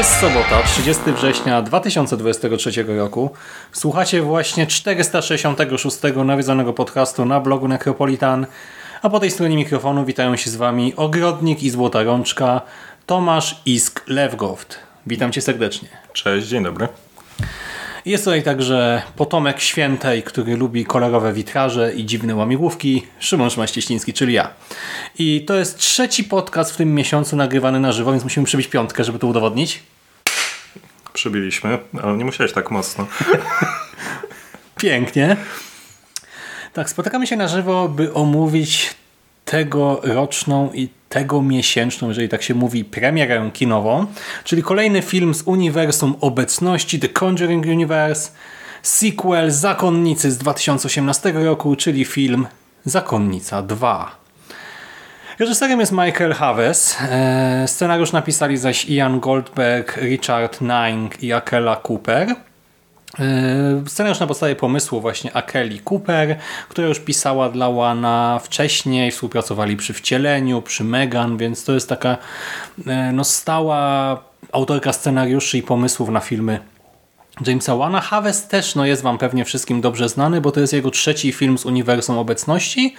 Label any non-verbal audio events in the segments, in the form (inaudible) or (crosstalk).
Jest sobota, 30 września 2023 roku. Słuchacie właśnie 466 nawiedzonego podcastu na blogu Necropolitan, a po tej stronie mikrofonu witają się z Wami Ogrodnik i Złota Rączka, Tomasz Isk Lewgoft. Witam Cię serdecznie. Cześć, dzień dobry. Jest tutaj także potomek świętej, który lubi kolorowe witraże i dziwne łamigłówki, Szymon Szmaścieśliński, czyli ja. I to jest trzeci podcast w tym miesiącu nagrywany na żywo, więc musimy przybić piątkę, żeby to udowodnić. Przybiliśmy, ale nie musiałeś tak mocno. (laughs) Pięknie. Tak, spotykamy się na żywo, by omówić tegoroczną i tego miesięczną, jeżeli tak się mówi, premierę kinową, czyli kolejny film z uniwersum obecności The Conjuring Universe, sequel Zakonnicy z 2018 roku, czyli film Zakonnica 2. Reżyserem jest Michael Havers, e, scenariusz napisali zaś Ian Goldberg, Richard Nine i Akela Cooper. E, scenariusz na podstawie pomysłu właśnie Akeli Cooper, która już pisała dla Łana wcześniej, współpracowali przy Wcieleniu, przy Megan, więc to jest taka e, no, stała autorka scenariuszy i pomysłów na filmy Jamesa Wana. Havers też no, jest Wam pewnie wszystkim dobrze znany, bo to jest jego trzeci film z uniwersum obecności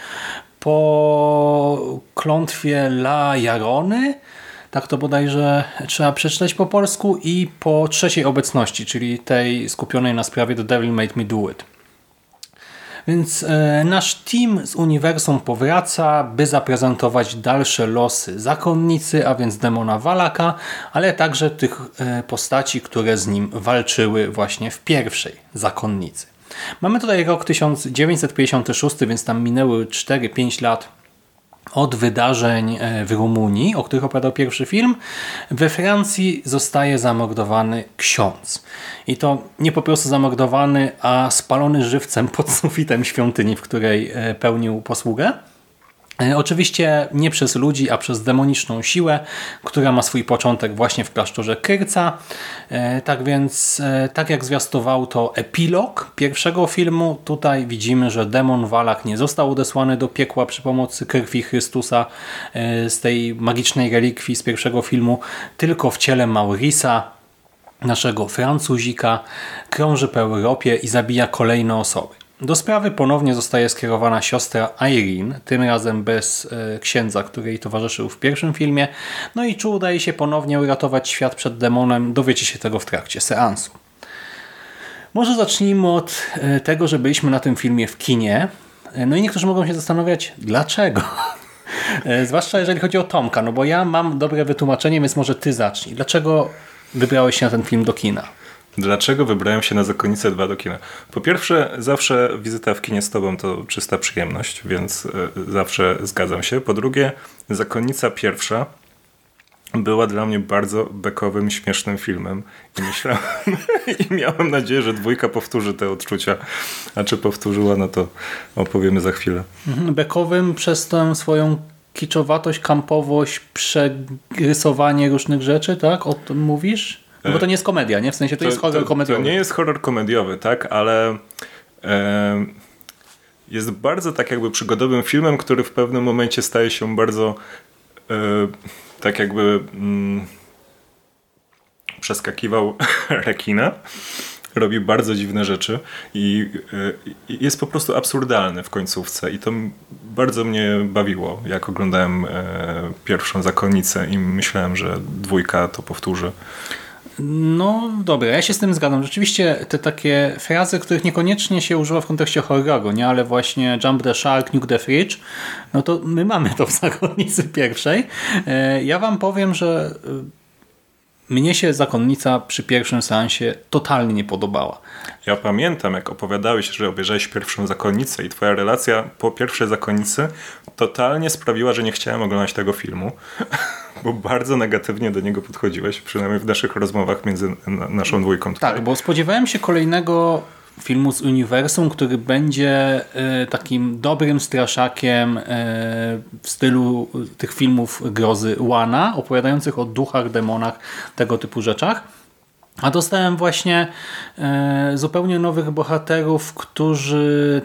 po klątwie La Jarony, tak to bodajże trzeba przeczytać po polsku i po trzeciej obecności, czyli tej skupionej na sprawie The Devil Made Me Do It. Więc e, nasz team z uniwersum powraca, by zaprezentować dalsze losy zakonnicy, a więc demona Walaka, ale także tych e, postaci, które z nim walczyły właśnie w pierwszej zakonnicy. Mamy tutaj rok 1956, więc tam minęły 4-5 lat od wydarzeń e, w Rumunii, o których opowiadał pierwszy film, we Francji zostaje zamordowany ksiądz. I to nie po prostu zamordowany, a spalony żywcem pod sufitem świątyni, w której e, pełnił posługę. E, oczywiście nie przez ludzi, a przez demoniczną siłę, która ma swój początek właśnie w klasztorze Kyrca. E, tak więc, e, tak jak zwiastował to epilog pierwszego filmu, tutaj widzimy, że demon Walak nie został odesłany do piekła przy pomocy krwi Chrystusa z tej magicznej relikwii z pierwszego filmu, tylko w ciele Maurisa, naszego Francuzika, krąży po Europie i zabija kolejne osoby. Do sprawy ponownie zostaje skierowana siostra Irene, tym razem bez e, księdza, który jej towarzyszył w pierwszym filmie. No i Chu udaje się ponownie uratować świat przed demonem. Dowiecie się tego w trakcie seansu. Może zacznijmy od e, tego, że byliśmy na tym filmie w kinie. E, no i niektórzy mogą się zastanawiać, dlaczego? (laughs) Zwłaszcza jeżeli chodzi o Tomka, no bo ja mam dobre wytłumaczenie, więc może ty zacznij. Dlaczego wybrałeś się na ten film do kina? Dlaczego wybrałem się na Zakonnicę 2 do kina? Po pierwsze, zawsze wizyta w kinie z tobą to czysta przyjemność, więc e, zawsze zgadzam się. Po drugie, Zakonnica pierwsza była dla mnie bardzo bekowym, śmiesznym filmem i myślałem (laughs) i miałem nadzieję, że dwójka powtórzy te odczucia. A czy powtórzyła, no to opowiemy za chwilę. Mhm, bekowym przez tę swoją kiczowatość, kampowość, przerysowanie różnych rzeczy, tak? O tym mówisz? No bo to nie jest komedia, nie? W sensie to, to jest horror komediowy. To nie jest horror komediowy, tak? Ale e, jest bardzo tak jakby przygodowym filmem, który w pewnym momencie staje się bardzo e, tak jakby mm, przeskakiwał (laughs) rekina. Robi bardzo dziwne rzeczy i, i jest po prostu absurdalny w końcówce i to bardzo mnie bawiło, jak oglądałem e, pierwszą zakonnicę i myślałem, że dwójka to powtórzy. No dobra, ja się z tym zgadzam. Rzeczywiście te takie frazy, których niekoniecznie się używa w kontekście horroru, nie? ale właśnie Jump the Shark, Nuke the Fridge, no to my mamy to w (laughs) zakonnicy pierwszej. E, ja wam powiem, że e, mnie się zakonnica przy pierwszym seansie totalnie nie podobała. Ja pamiętam, jak opowiadałeś, że obejrzałeś pierwszą zakonnicę i twoja relacja po pierwszej zakonnicy totalnie sprawiła, że nie chciałem oglądać tego filmu, (laughs) bo bardzo negatywnie do niego podchodziłeś, przynajmniej w naszych rozmowach między naszą dwójką. Tutaj. Tak, bo spodziewałem się kolejnego filmu z uniwersum, który będzie e, takim dobrym straszakiem e, w stylu tych filmów grozy Łana, opowiadających o duchach, demonach, tego typu rzeczach. A dostałem właśnie e, zupełnie nowych bohaterów, którzy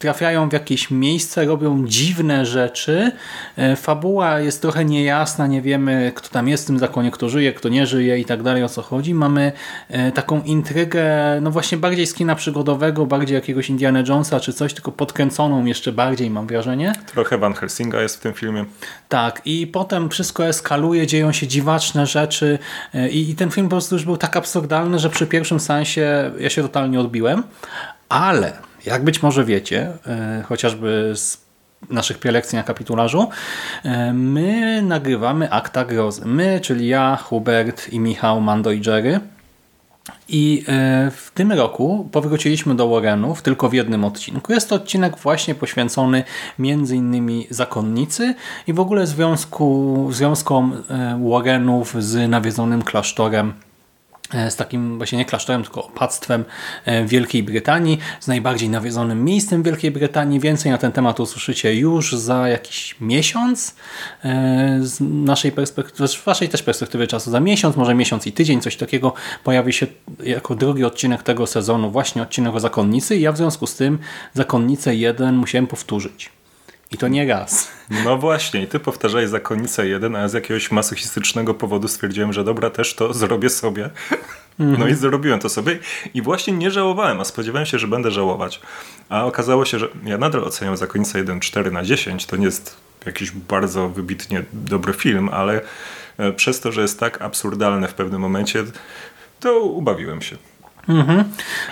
trafiają w jakieś miejsce, robią dziwne rzeczy. E, fabuła jest trochę niejasna, nie wiemy kto tam jest w tym zakonie, kto żyje, kto nie żyje i tak dalej, o co chodzi. Mamy e, taką intrygę, no właśnie bardziej z kina przygodowego, bardziej jakiegoś Indiana Jonesa czy coś, tylko podkręconą jeszcze bardziej mam wrażenie. Trochę Van Helsinga jest w tym filmie. Tak i potem wszystko eskaluje, dzieją się dziwaczne rzeczy e, i, i ten film po prostu już był tak absurdalny, że przy pierwszym sensie ja się totalnie odbiłem, ale jak być może wiecie, e, chociażby z naszych prelekcji na kapitularzu, e, my nagrywamy akta grozy. My, czyli ja, Hubert i Michał, Mando i Jerry. I e, w tym roku powróciliśmy do Warrenów tylko w jednym odcinku. Jest to odcinek właśnie poświęcony między innymi zakonnicy i w ogóle związku, związkom Warrenów z nawiedzonym klasztorem z takim właśnie nie klasztorem, tylko opactwem e, Wielkiej Brytanii, z najbardziej nawiedzonym miejscem Wielkiej Brytanii. Więcej na ten temat usłyszycie już za jakiś miesiąc e, z naszej perspektywy, z waszej też perspektywy czasu, za miesiąc, może miesiąc i tydzień, coś takiego pojawi się jako drugi odcinek tego sezonu, właśnie odcinek o Zakonnicy i ja w związku z tym Zakonnicę 1 musiałem powtórzyć. I to nie raz. No właśnie, i ty powtarzaj zakonnicę jeden, a z jakiegoś masochistycznego powodu stwierdziłem, że dobra, też to zrobię sobie. No i zrobiłem to sobie i właśnie nie żałowałem, a spodziewałem się, że będę żałować. A okazało się, że ja nadal oceniam zakonnicę 1 4 na 10. To nie jest jakiś bardzo wybitnie dobry film, ale e, przez to, że jest tak absurdalne w pewnym momencie, to ubawiłem się. Mhm.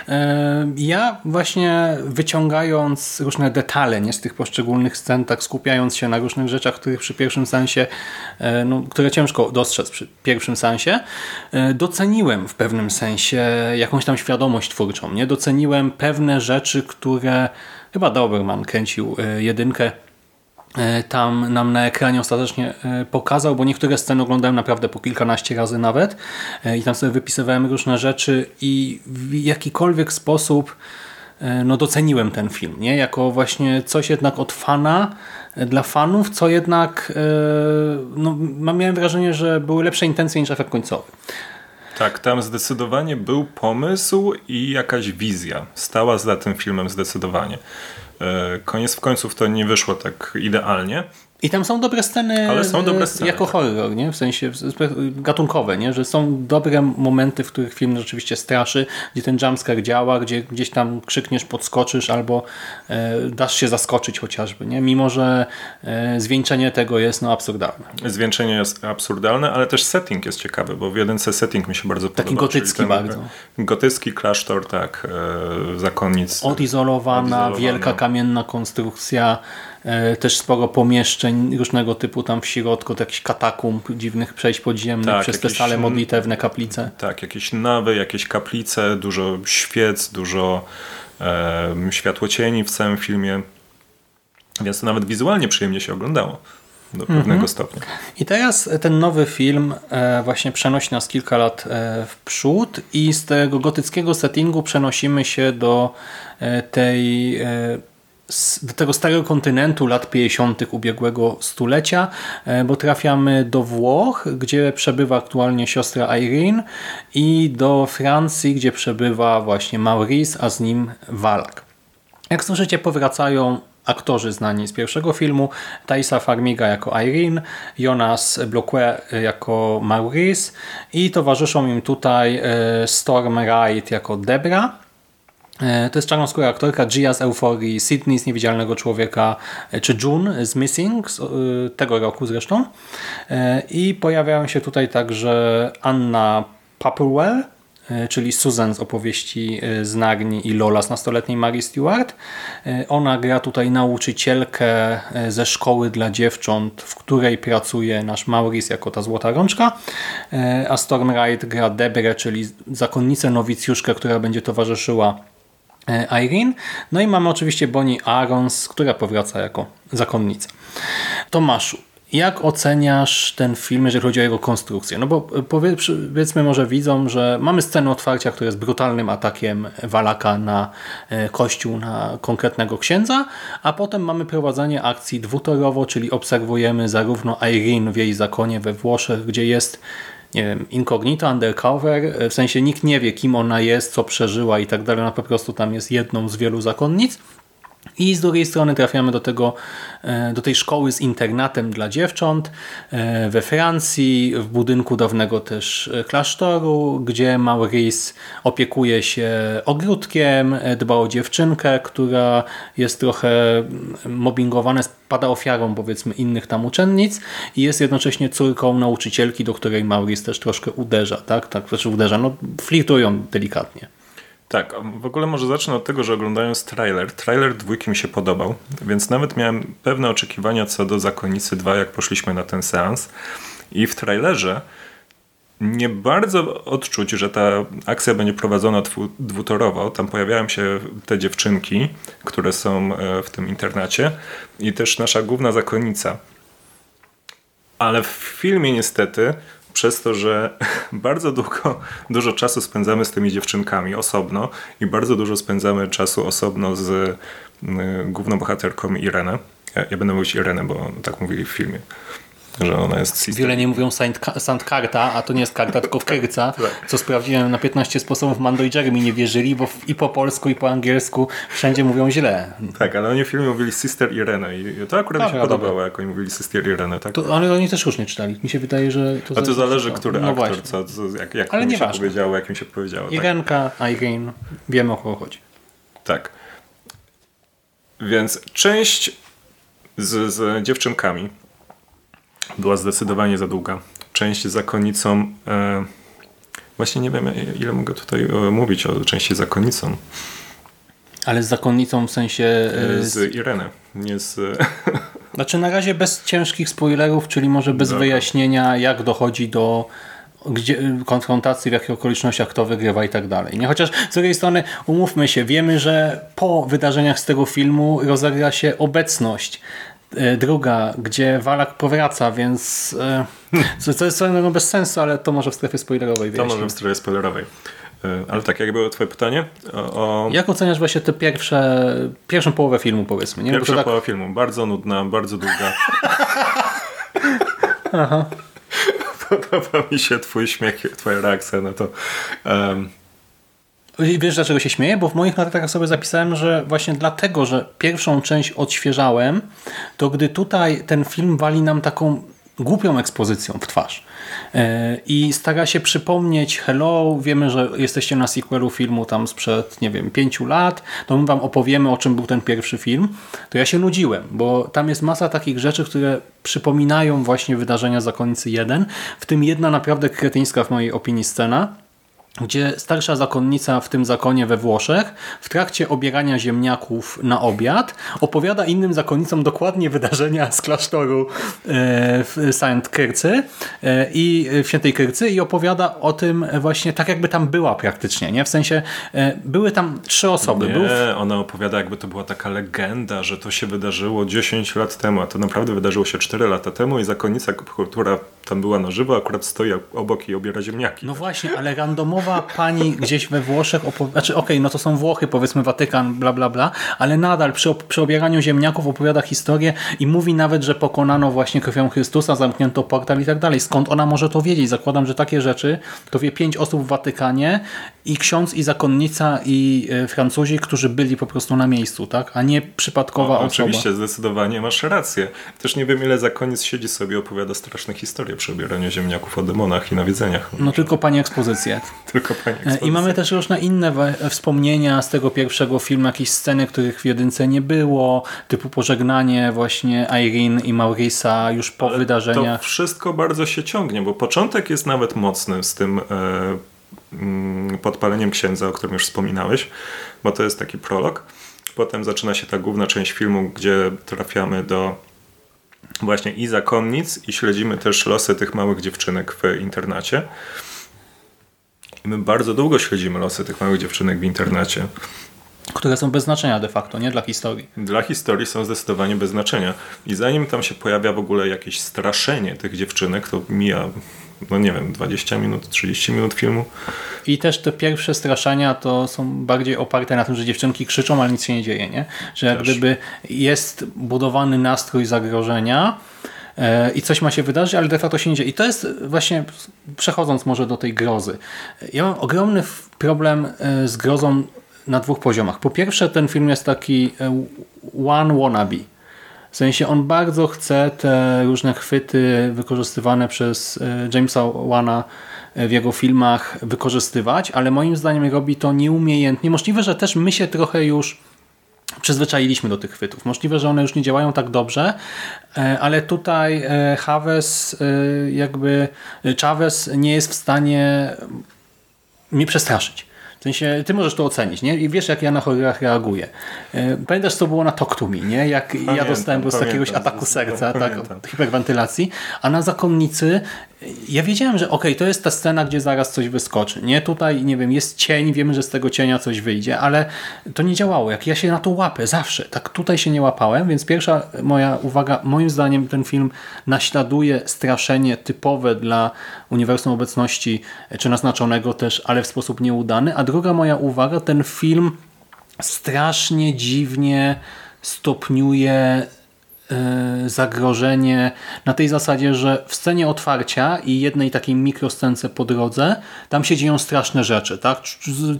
E, ja właśnie wyciągając różne detale nie, z tych poszczególnych scen, tak skupiając się na różnych rzeczach, których przy pierwszym sensie, e, no, które ciężko dostrzec przy pierwszym sensie, e, doceniłem w pewnym sensie jakąś tam świadomość twórczą. Nie? Doceniłem pewne rzeczy, które chyba Doberman kręcił jedynkę tam nam na ekranie ostatecznie e, pokazał, bo niektóre sceny oglądałem naprawdę po kilkanaście razy nawet e, i tam sobie wypisywałem różne rzeczy i w jakikolwiek sposób no doceniłem ten film, nie? Jako właśnie coś jednak od fana, dla fanów, co jednak no, miałem wrażenie, że były lepsze intencje niż efekt końcowy. Tak, tam zdecydowanie był pomysł i jakaś wizja. Stała za tym filmem zdecydowanie. E, koniec w końców to nie wyszło tak idealnie, i tam są dobre sceny, Ale są dobre sceny jako tak. horror, nie? w sensie gatunkowe, nie? że są dobre momenty, w których film rzeczywiście straszy, gdzie ten jumpscare działa, gdzie gdzieś tam krzykniesz, podskoczysz albo e, dasz się zaskoczyć chociażby, nie? mimo że e, zwieńczenie tego jest no, absurdalne. Zwieńczenie jest absurdalne, ale też setting jest ciekawy, bo w jedynce setting mi się bardzo Taki podoba. Taki gotycki bardzo. Gotycki klasztor, tak, e, zakonnic. Odizolowana, odizolowana, wielka kamienna konstrukcja, E, też sporo pomieszczeń różnego typu tam w środku, jakichś katakumb, dziwnych przejść podziemnych tak, przez jakieś, te sale modlitewne, kaplice. Tak, jakieś nawy, jakieś kaplice, dużo świec, dużo e, światłocieni w całym filmie. Więc to nawet wizualnie przyjemnie się oglądało do pewnego mhm. stopnia. I teraz ten nowy film e, właśnie przenosi nas kilka lat e, w przód i z tego gotyckiego settingu przenosimy się do e, tej do tego starego kontynentu lat 50. ubiegłego stulecia, e, bo trafiamy do Włoch, gdzie przebywa aktualnie siostra Irene i do Francji, gdzie przebywa właśnie Maurice, a z nim Walak. Jak słyszycie, powracają aktorzy znani z pierwszego filmu, Thaisa Farmiga jako Irene, Jonas Bloquet jako Maurice i towarzyszą im tutaj e, Storm Wright jako Debra, E, to jest czarnoskóra aktorka Gia z Euforii, Sydney z Niewidzialnego Człowieka, e, czy June z Missing z e, tego roku zresztą. I pojawiają się tutaj także Anna Popplewell, e, czyli Susan z opowieści e, z Narni i Lola z nastoletniej Mary Stewart. E, Ona gra tutaj nauczycielkę e, ze szkoły dla dziewcząt, w której pracuje nasz Maurice jako ta złota rączka, E, a Storm Wright gra Debrę, czyli zakonnicę nowicjuszkę, która będzie towarzyszyła e, Irene. No i mamy oczywiście Bonnie Arons, która powraca jako zakonnica. Tomaszu, jak oceniasz ten film, jeżeli chodzi o jego konstrukcję? No bo powie- powiedzmy może widzom, że mamy scenę otwarcia, która jest brutalnym atakiem Walaka na e, kościół, na konkretnego księdza, a potem mamy prowadzenie akcji dwutorowo, czyli obserwujemy zarówno Irene w jej zakonie we Włoszech, gdzie jest nie wiem, incognito, undercover, e, w sensie nikt nie wie, kim ona jest, co przeżyła i tak dalej, ona po prostu tam jest jedną z wielu zakonnic. I z drugiej strony trafiamy do, tego, e, do tej szkoły z internatem dla dziewcząt e, we Francji, w budynku dawnego też e, klasztoru, gdzie Maurice opiekuje się ogródkiem, dba o dziewczynkę, która jest trochę mm, mobbingowana, pada ofiarą powiedzmy innych tam uczennic i jest jednocześnie córką nauczycielki, do której Maurice też troszkę uderza, tak? Tak, znaczy uderza, no flirtują delikatnie. Tak, w ogóle może zacznę od tego, że oglądając trailer, trailer dwójki mi się podobał, więc nawet miałem pewne oczekiwania co do Zakonnicy 2, jak poszliśmy na ten seans. I w trailerze nie bardzo odczuć, że ta akcja będzie prowadzona dwu, dwutorowo. Tam pojawiają się te dziewczynki, które są e, w tym internacie i też nasza główna zakonnica. Ale w filmie niestety, przez to, że (laughs) bardzo długo, dużo czasu spędzamy z tymi dziewczynkami osobno i bardzo dużo spędzamy czasu osobno z y, główną bohaterką Irenę. Ja, ja będę mówić Irenę, bo tak mówili w filmie, że ona jest sister. Wiele nie mówią Saint Karta, a to nie jest karta, tylko Kyrca, (laughs) co sprawdziłem na 15 sposobów. Mando i Jeremy nie wierzyli, bo i po polsku, i po angielsku wszędzie mówią źle. Tak, ale oni w filmie mówili Sister Irene i to akurat mi się Dobra, dobra. podobało, jak oni mówili Sister Irene. Tak? To, ale oni też różnie czytali. Mi się wydaje, że to A to zależy, który no aktor, co, co, jak, jak Ale mi się nieważne. powiedziało, jak mi się powiedziało. Tak. Irenka, Irene, wiemy o kogo chodzi. Tak. Więc część z, z dziewczynkami była zdecydowanie za długa. Część z zakonnicą. E, właśnie nie wiem, ile mogę tutaj e, mówić o części z zakonnicą. Ale z zakonnicą w sensie... E, e, z Irenę. Nie z. (laughs) Znaczy na razie bez ciężkich spoilerów, czyli może bez Dobra. wyjaśnienia jak dochodzi do gdzie, konfrontacji, w jakich okolicznościach kto wygrywa i tak dalej. Nie? Chociaż z drugiej strony umówmy się, wiemy, że po wydarzeniach z tego filmu rozegra się obecność e, druga, gdzie Walak powraca, więc e, co, co jest swoją drogą bez sensu, ale to może w strefie spoilerowej To może w stronie spoilerowej. E, Ale tak, jak było twoje pytanie? O, o Jak oceniasz właśnie tę pierwsze, pierwszą połowę filmu powiedzmy? Nie? No pierwsza tak, połowa filmu. Bardzo nudna, bardzo długa. (laughs) Podoba mi się twój śmiech, twoja reakcja na to. I Wiesz dlaczego się śmieję? Bo w moich notatkach sobie zapisałem, że właśnie dlatego, że pierwszą część odświeżałem, to gdy tutaj ten film wali nam taką głupią ekspozycją w twarz. Yy, i stara się przypomnieć hello, wiemy, że jesteście na sequelu filmu tam sprzed, nie wiem, pięciu lat, to my wam opowiemy, o czym był ten pierwszy film, to ja się nudziłem, bo tam jest masa takich rzeczy, które przypominają właśnie wydarzenia Zakonnicy 1, w tym jedna naprawdę kretyńska w mojej opinii scena, gdzie starsza zakonnica w tym zakonie we Włoszech w trakcie obierania ziemniaków na obiad opowiada innym zakonnicom dokładnie wydarzenia z klasztoru e, w Saint Kyrcy e, i w Świętej Kyrcy i opowiada o tym właśnie tak jakby tam była praktycznie, nie? W sensie e, były tam trzy osoby. Nie, ona opowiada, jakby to była taka legenda, że to się wydarzyło 10 lat temu, a to naprawdę wydarzyło się 4 lata temu i zakonnica, która tam była na żywo, akurat stoi obok i obiera ziemniaki. No właśnie, ale randomowa pani gdzieś we Włoszech, znaczy okej, no to są Włochy, powiedzmy Watykan, bla bla bla, ale nadal przy, przy obieraniu ziemniaków opowiada historię i mówi nawet, że pokonano właśnie krwią Chrystusa, zamknięto portal i tak dalej. Skąd ona może to wiedzieć? Zakładam, że takie rzeczy to wie pięć osób w Watykanie i ksiądz i zakonnica i e, Francuzi, którzy byli po prostu na miejscu, tak? A nie przypadkowa O, osoba. oczywiście, zdecydowanie masz rację. Też nie wiem, ile zakoniec siedzi sobie i opowiada straszne historie przy obieraniu ziemniaków o demonach i nawiedzeniach. No tylko pani ekspozycję. (laughs) Tylko pani E, I ekspozycja. mamy też różne inne we- wspomnienia z tego pierwszego filmu, jakieś sceny, których w jedynce nie było, typu pożegnanie właśnie Irene i Maurisa już po To wydarzeniach. wszystko bardzo się ciągnie, bo początek jest nawet mocny z tym e, mm, podpaleniem księdza, o którym już wspominałeś, bo to jest taki prolog. Potem zaczyna się ta główna część filmu, gdzie trafiamy do właśnie i zakonnic i śledzimy też losy tych małych dziewczynek w internacie. I my bardzo długo śledzimy losy tych małych dziewczynek w internacie. Które są bez znaczenia de facto, nie dla historii. Dla historii są zdecydowanie bez znaczenia. I zanim tam się pojawia w ogóle jakieś straszenie tych dziewczynek, to mija, no nie wiem, 20 minut, 30 minut filmu. I też te pierwsze straszania to są bardziej oparte na tym, że dziewczynki krzyczą, ale nic się nie dzieje, nie? Że jak Też. gdyby jest budowany nastrój zagrożenia e, i coś ma się wydarzyć, ale de facto się nie dzieje. I to jest właśnie, przechodząc może do tej grozy. Ja mam ogromny problem e, z grozą na dwóch poziomach. Po pierwsze, ten film jest taki e, one wannabe. W sensie on bardzo chce te różne chwyty wykorzystywane przez e, Jamesa Wana e, w jego filmach wykorzystywać, ale moim zdaniem robi to nieumiejętnie. Możliwe, że też my się trochę już przyzwyczailiśmy do tych chwytów. Możliwe, że one już nie działają tak dobrze, e, ale tutaj Chavez jakby Chavez nie jest w stanie mnie przestraszyć. W sensie, ty możesz to ocenić, nie? I wiesz, jak ja na horrorach reaguję. E, Pamiętasz, co było na Talk to Me, nie? Jak ja Pamiętam, dostałem po prostu jakiegoś ataku serca, tak, Pamiętam. od hiperwentylacji, a na zakonnicy e, ja wiedziałem, że okej, to jest ta scena, gdzie zaraz coś wyskoczy, nie? Tutaj, nie wiem, jest cień, wiemy, że z tego cienia coś wyjdzie, ale to nie działało. Jak ja się na to łapę, zawsze, tak tutaj się nie łapałem, więc pierwsza moja uwaga, moim zdaniem ten film naśladuje straszenie typowe dla uniwersum obecności, e, czy naznaczonego też, ale w sposób nieudany, a druga moja uwaga, ten film strasznie dziwnie stopniuje zagrożenie na tej zasadzie, że w scenie otwarcia i jednej takiej mikroscence po drodze, tam się dzieją straszne rzeczy. Tak?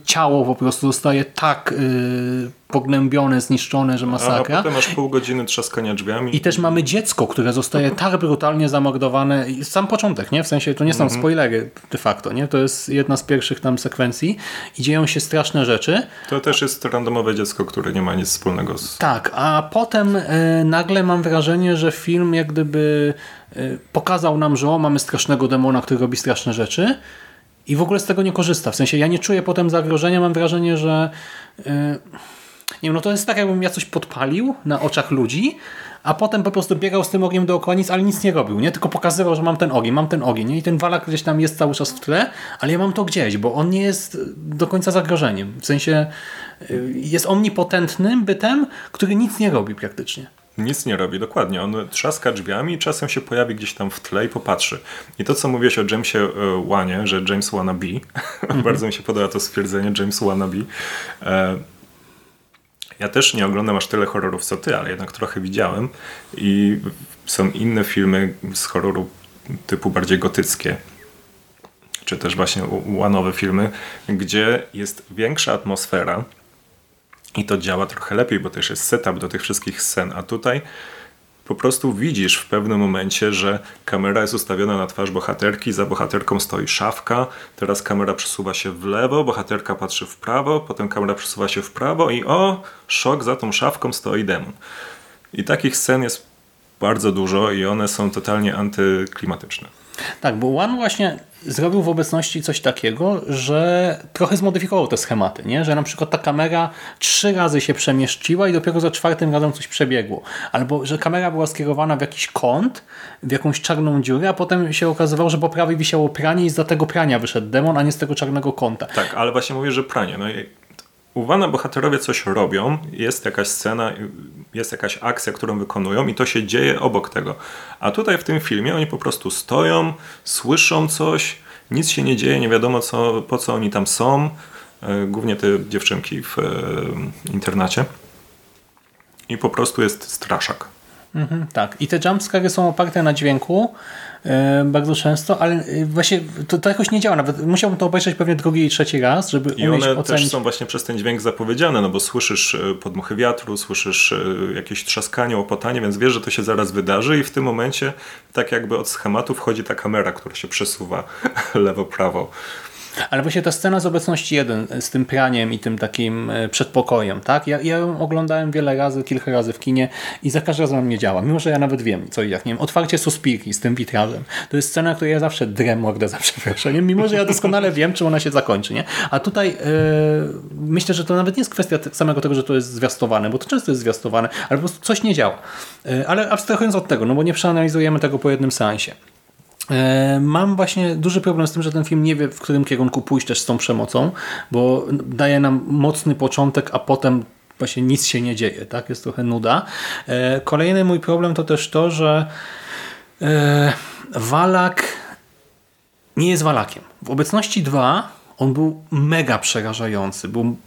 Ciało po prostu zostaje tak y, pognębione, zniszczone, że A masakra. potem masz pół godziny trzaskania drzwiami. I też mamy dziecko, które zostaje tak brutalnie zamordowane. Sam początek, nie? W sensie to nie są spoilery de facto, nie? To jest jedna z pierwszych tam sekwencji i dzieją się straszne rzeczy. To też jest randomowe dziecko, które nie ma nic wspólnego z... Tak, a potem e, nagle mam wrażenie, że film jak gdyby e, pokazał nam, że o, mamy strasznego demona, który robi straszne rzeczy i w ogóle z tego nie korzysta. W sensie ja nie czuję potem zagrożenia, mam wrażenie, że e, nie wiem, no to jest tak jakbym ja coś podpalił na oczach ludzi, a potem po prostu biegał z tym ogniem dookoła nic, ale nic nie robił, nie? Tylko pokazywał, że mam ten ogień, mam ten ogień, nie? I ten walak gdzieś tam jest cały czas w tle, ale ja mam to gdzieś, bo on nie jest do końca zagrożeniem. W sensie y, jest omnipotentnym bytem, który nic nie robi praktycznie. Nic nie robi, dokładnie. On trzaska drzwiami i czasem się pojawi gdzieś tam w tle i popatrzy. I to, co mówiłeś o Jamesie e, Wanie, że James Wannabe, (laughs) bardzo mi się podoba to stwierdzenie James Wannabe. E, ja też nie oglądam aż tyle horrorów co ty, ale jednak trochę widziałem i są inne filmy z horroru typu bardziej gotyckie, czy też właśnie łanowe filmy, gdzie jest większa atmosfera, i to działa trochę lepiej, bo też jest setup do tych wszystkich scen, a tutaj po prostu widzisz w pewnym momencie, że kamera jest ustawiona na twarz bohaterki, za bohaterką stoi szafka, teraz kamera przesuwa się w lewo, bohaterka patrzy w prawo, potem kamera przesuwa się w prawo i o, szok, za tą szafką stoi demon. I takich scen jest bardzo dużo i one są totalnie antyklimatyczne. Tak, bo One właśnie zrobił w obecności coś takiego, że trochę zmodyfikował te schematy, nie? że na przykład ta kamera trzy razy się przemieszczyła i dopiero za czwartym razem coś przebiegło. Albo, że kamera była skierowana w jakiś kąt, w jakąś czarną dziurę, a potem się okazywało, że po prawej wisiało pranie i z tego prania wyszedł demon, a nie z tego czarnego kąta. Tak, ale właśnie mówię, że pranie. No i uwana bohaterowie coś robią, jest jakaś scena, jest jakaś akcja, którą wykonują i to się dzieje obok tego. A tutaj w tym filmie oni po prostu stoją, słyszą coś, nic się nie dzieje, nie wiadomo co, po co oni tam są. E, Głównie te dziewczynki w e, internacie. I po prostu jest straszak. Mhm, tak. I te jumpscary są oparte na dźwięku bardzo często, ale e, właśnie to, to jakoś nie działa. Nawet musiałbym to obejrzeć pewnie drugi i trzeci raz, żeby I one ocenić. też są właśnie przez ten dźwięk zapowiedziane, no bo słyszysz e, podmuchy wiatru, słyszysz e, jakieś trzaskanie, łopotanie, więc wiesz, że to się zaraz wydarzy i w tym momencie tak jakby od schematu wchodzi ta kamera, która się przesuwa (laughs) lewo-prawo. Ale właśnie ta scena z obecności jeden, z tym praniem i tym takim e, przedpokojem, tak? Ja, ja ją oglądałem wiele razy, kilka razy w kinie i za każdym razem nie działa. Mimo, że ja nawet wiem, co i jak. Nie wiem, otwarcie suspirki z tym witrażem. To jest scena, której ja zawsze drę mordę (laughs) za przeproszeniem, mimo, że ja doskonale wiem, czy ona się zakończy, nie? A tutaj yy, myślę, że to nawet nie jest kwestia samego tego, że to jest zwiastowane, bo to często jest zwiastowane, ale po prostu coś nie działa. Yy, ale abstrahując od tego, no bo nie przeanalizujemy tego po jednym seansie. E, mam właśnie duży problem z tym, że ten film nie wie, w którym kierunku pójść też z tą przemocą, bo daje nam mocny początek, a potem właśnie nic się nie dzieje, tak? Jest trochę nuda. E, kolejny mój problem to też to, że e, Walak nie jest Walakiem. W obecności 2 on był mega przerażający. Był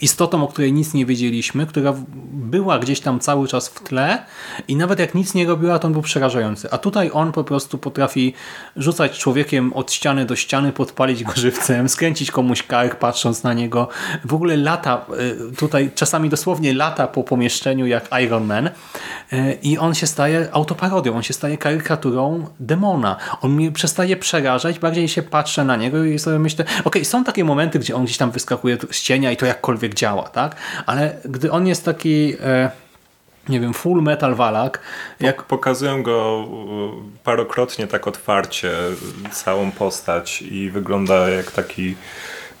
istotą, o której nic nie wiedzieliśmy, która była gdzieś tam cały czas w tle i nawet jak nic nie robiła, to on był przerażający. A tutaj on po prostu potrafi rzucać człowiekiem od ściany do ściany, podpalić go żywcem, skręcić komuś kark patrząc na niego. W ogóle lata, y, tutaj czasami dosłownie lata po pomieszczeniu jak Iron Man y, i on się staje autoparodią, on się staje karykaturą demona. On mnie przestaje przerażać, bardziej się patrzę na niego i sobie myślę, okej, okay, są takie momenty, gdzie on gdzieś tam wyskakuje z cienia i to jakkolwiek działa, tak? Ale gdy on jest taki... E, nie wiem, full metal walak. Jak... Pokazują go e, parokrotnie tak otwarcie, całą postać i wygląda jak taki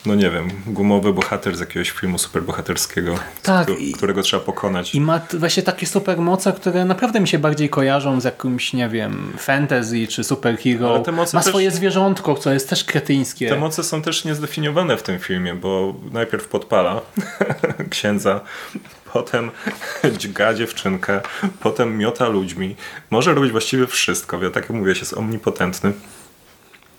no nie wiem, gumowy bohater z jakiegoś filmu superbohaterskiego, tak, którego trzeba pokonać. I ma właśnie takie supermoce, które naprawdę mi się bardziej kojarzą z jakimś, nie wiem, fantasy czy superhero. ma też, swoje zwierzątko, co jest też kretyńskie. Te moce są też niezdefiniowane w tym filmie, bo najpierw podpala (laughs) księdza, potem dźga dziewczynkę, potem miota ludźmi. Może robić właściwie wszystko. Ja tak jak mówię, jest omnipotentny.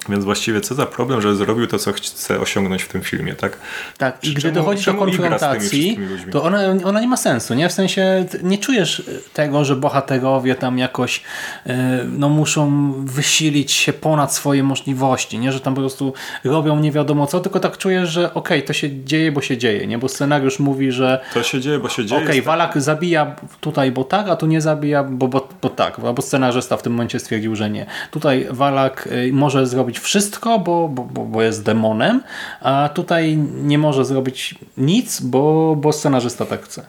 Więc właściwie co za problem, że zrobił to, co chce osiągnąć w tym filmie, tak? Tak, i gdy dochodzi do konfrontacji, to ona, ona nie ma sensu, nie? W sensie nie czujesz tego, że bohaterowie tam jakoś e, no, muszą wysilić się ponad swoje możliwości, nie? Że tam po prostu robią nie wiadomo co, tylko tak czujesz, że okej, okay, to się dzieje, bo się dzieje, nie? Bo scenariusz mówi, że to się dzieje, bo się dzieje. Okej, okay, Walak zabija tutaj, bo tak, a tu nie zabija, bo, bo, bo tak, bo scenarzysta w tym momencie stwierdził, że nie. Tutaj Walak e, może zrobić zrobić wszystko, bo, bo, bo jest demonem, a tutaj nie może zrobić nic, bo, bo scenarzysta tak chce.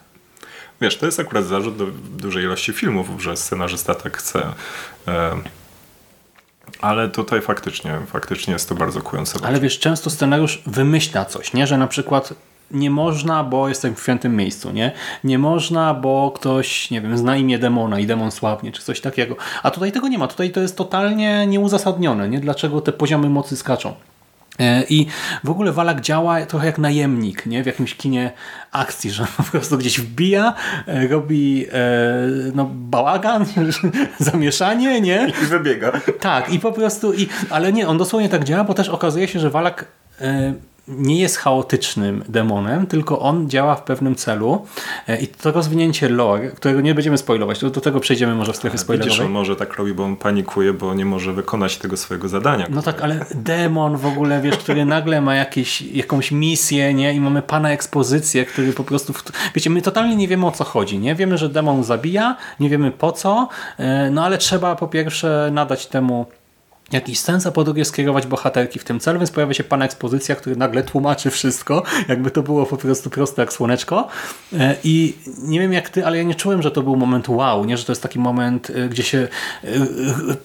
Wiesz, to jest akurat zarzut do dużej ilości filmów, że scenarzysta tak chce. E, ale tutaj faktycznie, faktycznie jest to bardzo kujące. Ale wiesz, często scenariusz wymyśla coś, nie? że na przykład nie można, bo jestem w świętym miejscu, nie? Nie można, bo ktoś, nie wiem, zna imię demona i demon słabnie, czy coś takiego. A tutaj tego nie ma. Tutaj to jest totalnie nieuzasadnione, nie? Dlaczego te poziomy mocy skaczą. E, I w ogóle Walak działa trochę jak najemnik nie? w jakimś kinie akcji, że (laughs) po prostu gdzieś wbija, e, robi e, no, bałagan, (laughs) zamieszanie, nie? I wybiega. Tak, i po prostu, i, ale nie, on dosłownie tak działa, bo też okazuje się, że Walak nie jest chaotycznym demonem, tylko on działa w pewnym celu e, i to rozwinięcie lore, którego nie będziemy spoilować, do, do tego przejdziemy może w strefie spoilerowej. Widzisz, on może tak robi, bo on panikuje, bo nie może wykonać tego swojego zadania. No tak, ale demon w ogóle, wiesz, który nagle ma jakieś, jakąś misję, nie? I mamy pana ekspozycję, który po prostu, w... wiecie, my totalnie nie wiemy o co chodzi, nie? Wiemy, że demon zabija, nie wiemy po co, e, no ale trzeba po pierwsze nadać temu jakiś sens, a po drugie skierować bohaterki w tym celu, więc pojawia się pana ekspozycja, który nagle tłumaczy wszystko, jakby to było po prostu proste jak słoneczko. E, i nie wiem jak ty, ale ja nie czułem, że to był moment wow, nie, że to jest taki moment, e, gdzie się e,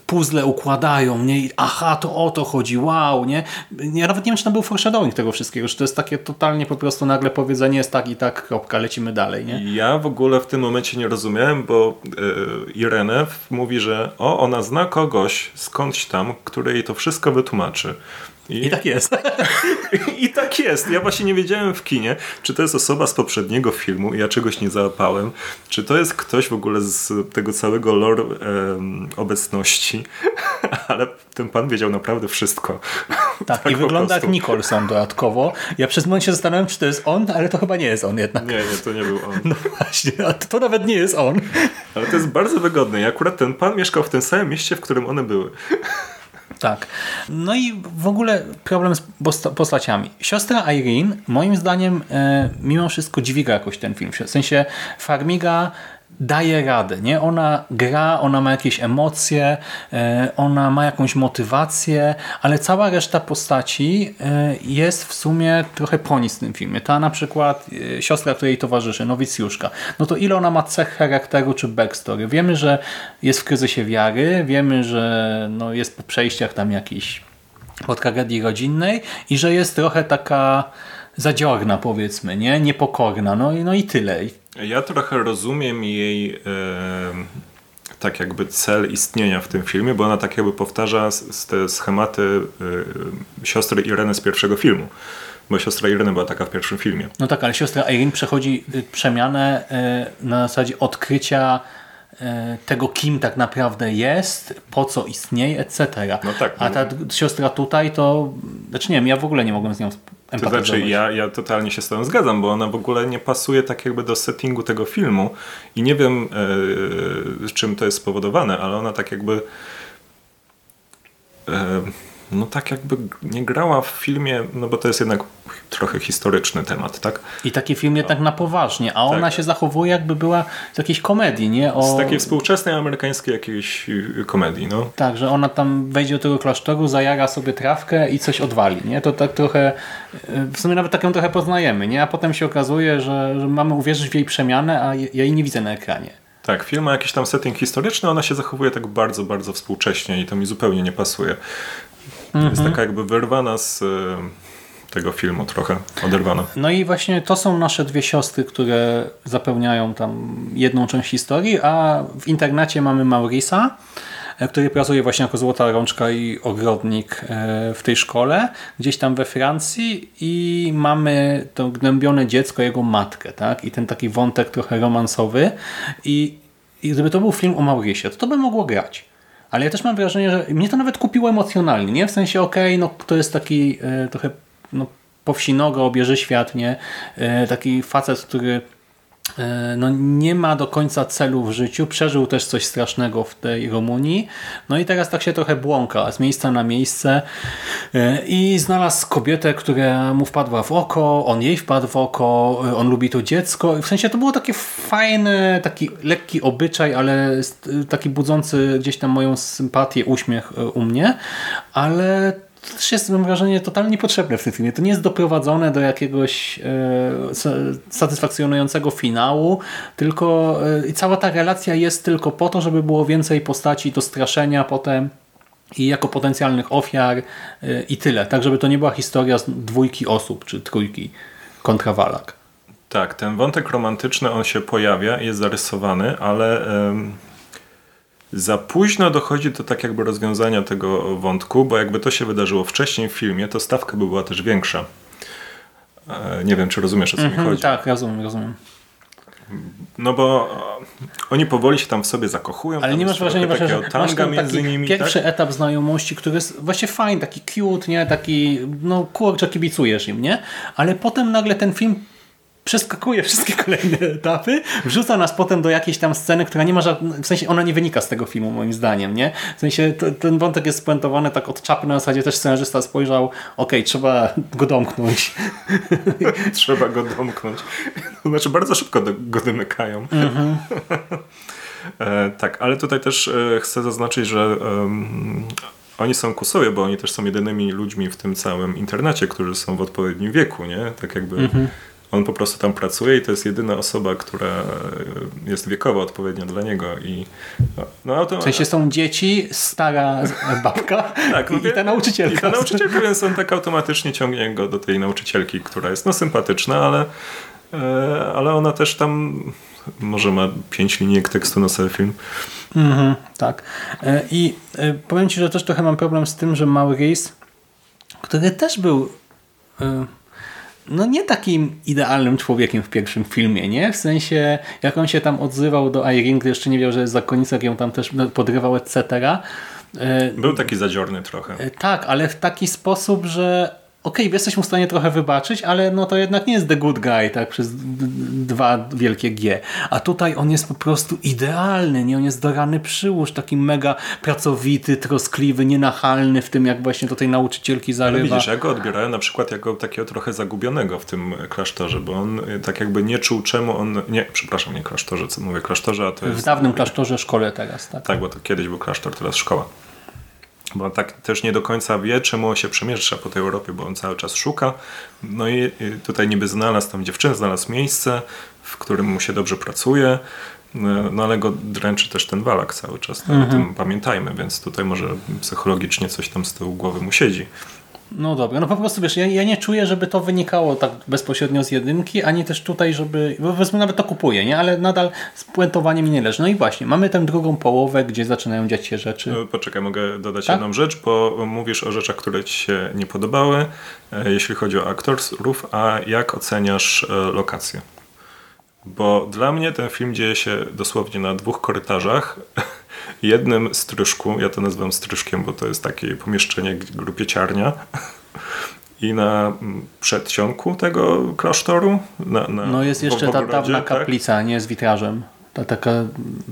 puzzle układają, nie, i aha, to o to chodzi, wow, nie, ja nawet nie wiem, czy tam był foreshadowing tego wszystkiego, czy to jest takie totalnie po prostu nagle powiedzenie jest tak i tak, kropka, lecimy dalej, nie? Ja w ogóle w tym momencie nie rozumiałem, bo Irene mówi, że o, ona zna kogoś skądś tam, który jej to wszystko wytłumaczy. I, I tak jest. (laughs) I, tak jest. Ja właśnie nie wiedziałem w kinie, czy to jest osoba z poprzedniego filmu i ja czegoś nie załapałem, czy to jest ktoś w ogóle z tego całego lore um, obecności, (laughs) ale ten pan wiedział naprawdę wszystko. Tak, (laughs) tak i wygląda jak Nicholson dodatkowo. Ja przez moment się zastanawiam, czy to jest on, ale to chyba nie jest on jednak. Nie, nie, to nie był on. No właśnie, a to nawet nie jest on. Ale to jest bardzo wygodne i akurat ten pan mieszkał w tym samym mieście, w którym one były. Tak. No i w ogóle problem z postaciami. Siostra Irene, moim zdaniem, e, mimo wszystko dźwiga jakoś ten film. W sensie Farmiga daje radę, nie? Ona gra, ona ma jakieś emocje, e, ona ma jakąś motywację, ale cała reszta postaci e, jest w sumie trochę po nic w tym filmie. Ta na przykład e, siostra, której towarzyszy, nowicjuszka, no to ile ona ma cech charakteru czy backstory? Wiemy, że jest w kryzysie wiary, wiemy, że no jest po przejściach tam jakiś od tragedii rodzinnej i że jest trochę taka zadziorna powiedzmy, nie? Niepokorna, no, i- no i tyle. Ja trochę rozumiem jej e, tak jakby cel istnienia w tym filmie, bo ona tak jakby powtarza te schematy e, siostry Ireny z pierwszego filmu. Bo siostra Ireny była taka w pierwszym filmie. No tak, ale siostra Irene przechodzi y, przemianę y, na zasadzie odkrycia tego, kim tak naprawdę jest, po co istnieje, etc. No tak, A no. ta d- siostra tutaj to, znaczy nie wiem, ja w ogóle nie mogłem z nią To znaczy, ja, ja totalnie się z tym zgadzam, bo ona w ogóle nie pasuje tak jakby do settingu tego filmu i nie wiem e, czym to jest spowodowane, ale ona tak jakby e, no tak jakby nie grała w filmie, no bo to jest jednak trochę historyczny temat, tak? I taki film jednak na poważnie, a ona Tak. się zachowuje jakby była z jakiejś komedii, nie? O... Z takiej współczesnej amerykańskiej jakiejś y, komedii, no. Tak, że ona tam wejdzie do tego klasztoru, zajara sobie trawkę i coś odwali, nie? To tak trochę, w sumie nawet taką trochę poznajemy, nie? A potem się okazuje, że, że mamy uwierzyć w jej przemianę, a ja jej nie widzę na ekranie. Tak, film ma jakiś tam setting historyczny, ona się zachowuje tak bardzo, bardzo współcześnie i to mi zupełnie nie pasuje. Jest taka jakby wyrwana z y, tego filmu trochę, oderwana. No i właśnie to są nasze dwie siostry, które zapełniają tam jedną część historii, a w internacie mamy Maurisa, e, który pracuje właśnie jako złota rączka i ogrodnik e, w tej szkole, gdzieś tam we Francji i mamy to gnębione dziecko, jego matkę, tak? I ten taki wątek trochę romansowy i, i gdyby to był film o Maurisie, to to by mogło grać. Ale ja też mam wrażenie, że mnie to nawet kupiło emocjonalnie, nie? W sensie, okej, no to jest taki e, trochę no, po wsi noga obierze świat, nie? E, taki facet, który no, nie ma do końca celu w życiu, przeżył też coś strasznego w tej Rumunii, no i teraz tak się trochę błąka z miejsca na miejsce e, i znalazł kobietę, która mu wpadła w oko, on jej wpadł w oko, e, on lubi to dziecko, w sensie to było takie fajne, taki lekki obyczaj, ale taki budzący gdzieś tam moją sympatię, uśmiech e, u mnie, ale to też jest, mam wrażenie, totalnie niepotrzebne w tym filmie. To nie jest doprowadzone do jakiegoś e, sa- satysfakcjonującego finału, tylko e, cała ta relacja jest tylko po to, żeby było więcej postaci do straszenia potem i jako potencjalnych ofiar e, i tyle. Tak, żeby to nie była historia z dwójki osób, czy trójki kontra Walak. Tak, ten wątek romantyczny, on się pojawia, jest zarysowany, ale za późno dochodzi do tak jakby rozwiązania tego wątku, bo jakby to się wydarzyło wcześniej w filmie, to stawka by była też większa. E, Nie wiem, czy rozumiesz, o co mi Mhm, chodzi. tak, rozumiem, rozumiem. No bo e, oni powoli się tam w sobie zakochują. Ale nie masz wrażenia, właśnie, że masz ten między taki nimi, pierwszy tak? etap znajomości, który jest właśnie fajny, taki cute, nie? Taki, no kurczę, kibicujesz im, nie? Ale potem nagle ten film przeskakuje wszystkie kolejne etapy, wrzuca nas potem do jakiejś tam sceny, która nie ma żadnego, w sensie ona nie wynika z tego filmu moim zdaniem, nie? W sensie to, ten wątek jest spuentowany tak od czapy na zasadzie też scenarzysta spojrzał, okej, trzeba go domknąć. (laughs) Trzeba go domknąć. (laughs) Znaczy bardzo szybko do, go domykają. (laughs) e, tak, ale tutaj też e, chcę zaznaczyć, że em, oni są ku sobie, bo oni też są jedynymi ludźmi w tym całym internecie, którzy są w odpowiednim wieku, nie? Tak jakby on po prostu tam pracuje i to jest jedyna osoba, która e, jest wiekowo odpowiednia dla niego i no, auto, W sensie są dzieci, stara babka (laughs) tak, no i, i ta nauczycielka. I ta nauczycielka, więc on tak automatycznie ciągnie go do tej nauczycielki, która jest no sympatyczna, ale, e, ale ona też tam może ma pięć linijek tekstu na cały film. Mhm, tak. E, I powiem Ci, że też trochę mam problem z tym, że Maurice, który też był no nie takim idealnym człowiekiem w pierwszym filmie, nie? W sensie, jak on się tam odzywał do Irene, gdy jeszcze nie wiedział, że jest zakonnicą, jak ją tam też podrywał, etc. E, Był taki zadziorny trochę. e, Tak, ale w taki sposób, że okej, jesteśmy w stanie trochę wybaczyć, ale no to jednak nie jest the good guy, tak, przez dwa wielkie G. A tutaj on jest po prostu idealny, nie? On jest do rany przyłóż, taki mega pracowity, troskliwy, nienachalny w tym, jak właśnie do tej nauczycielki Ale zarywa. widzisz, ja go odbierałem na przykład jako takiego trochę zagubionego w tym klasztorze, bo on y, tak jakby nie czuł czemu on, nie, przepraszam, nie klasztorze, co mówię klasztorze, a to w jest... dawnym klasztorze szkole teraz, tak? Tak, bo to kiedyś był klasztor, teraz szkoła. Bo on tak też nie do końca wie, czemu on się przemieszcza po tej Europie, bo on cały czas szuka. No i tutaj niby znalazł tam dziewczynę, znalazł miejsce, w którym mu się dobrze pracuje. No no ale go dręczy też ten walak cały czas, no, o tym pamiętajmy, więc tutaj może psychologicznie coś tam z tyłu głowy mu siedzi. No dobra, no po prostu wiesz, ja, ja nie czuję, żeby to wynikało tak bezpośrednio z jedynki, ani też tutaj, żeby, bo powiedzmy nawet to kupuję, nie? Ale nadal spuentowanie mi nie leży. No i właśnie, mamy tę drugą połowę, gdzie zaczynają dziać się rzeczy. No, Poczekaj, mogę dodać Tak? jedną rzecz, bo mówisz o rzeczach, które ci się nie podobały, e, jeśli chodzi o aktorów, a jak oceniasz e, lokację? Bo dla mnie ten film dzieje się dosłownie na dwóch korytarzach. (laughs) Jednym stryżku, ja to nazywam stryżkiem, bo to jest takie pomieszczenie grupieciarnia. I na mm, przedsionku tego klasztoru, na, na, No jest jeszcze ta dawna tak? kaplica, nie z witrażem. Ta taka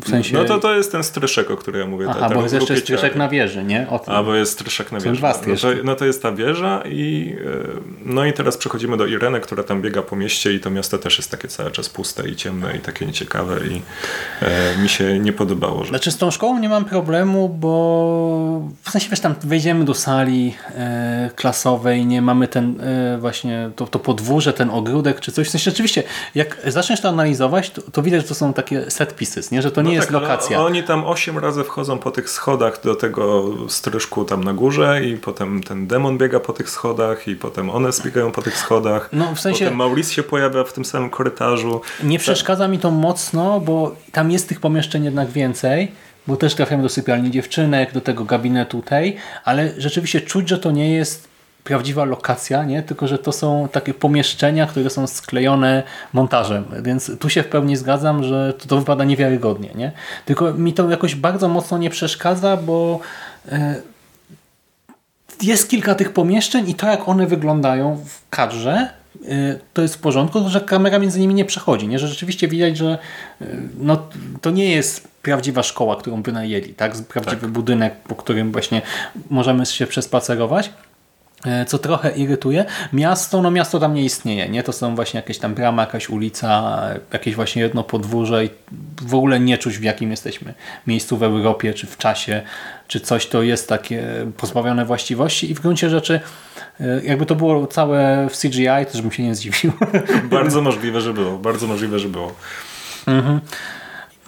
w sensie... No to to jest ten stryszek, o którym ja mówię. ta- Aha, ta bo jest jeszcze stryszek na wieży, nie? O tym. A, bo jest stryszek na Są wieży. No to, no to jest ta wieża i e, no i teraz przechodzimy do Ireny, która tam biega po mieście i to miasto też jest takie cały czas puste i ciemne i takie nieciekawe i e, mi się nie podobało, że Znaczy z tą szkołą nie mam problemu, bo w sensie wiesz, tam wejdziemy do sali e, klasowej, nie mamy ten e, właśnie to, to podwórze, ten ogródek czy coś. W sensie rzeczywiście, jak zaczniesz to analizować, to, to widać, że to są takie set pieces, nie? że to nie No jest tak, lokacja. Oni tam osiem razy wchodzą po tych schodach do tego stryżku tam na górze i potem ten demon biega po tych schodach i potem one biegają po tych schodach. No, w sensie- Potem Maurice się pojawia w tym samym korytarzu. Nie przeszkadza mi to mocno, bo tam jest tych pomieszczeń jednak więcej, bo też trafiamy do sypialni dziewczynek, do tego gabinetu tej, ale rzeczywiście czuć, że to nie jest prawdziwa lokacja, nie? tylko że to są takie pomieszczenia, które są sklejone montażem, więc tu się w pełni zgadzam, że to, to wypada niewiarygodnie. Nie? Tylko mi to jakoś bardzo mocno nie przeszkadza, bo e, jest kilka tych pomieszczeń i to jak one wyglądają w kadrze y, to jest w porządku, że kamera między nimi nie przechodzi, nie? że rzeczywiście widać, że y, no, to nie jest prawdziwa szkoła, którą wynajęli, tak? prawdziwy budynek, po którym właśnie możemy się przespacerować. E, Co trochę irytuje. Miasto, no miasto tam nie istnieje, nie? To są właśnie jakieś tam brama, jakaś ulica, jakieś właśnie jedno podwórze i w ogóle nie czuć w jakim jesteśmy miejscu w Europie, czy w czasie, czy coś to jest takie pozbawione właściwości i w gruncie rzeczy e, jakby to było całe w CGI, to żebym się nie zdziwił. (laughs) Bardzo możliwe, że było. Bardzo możliwe, że było.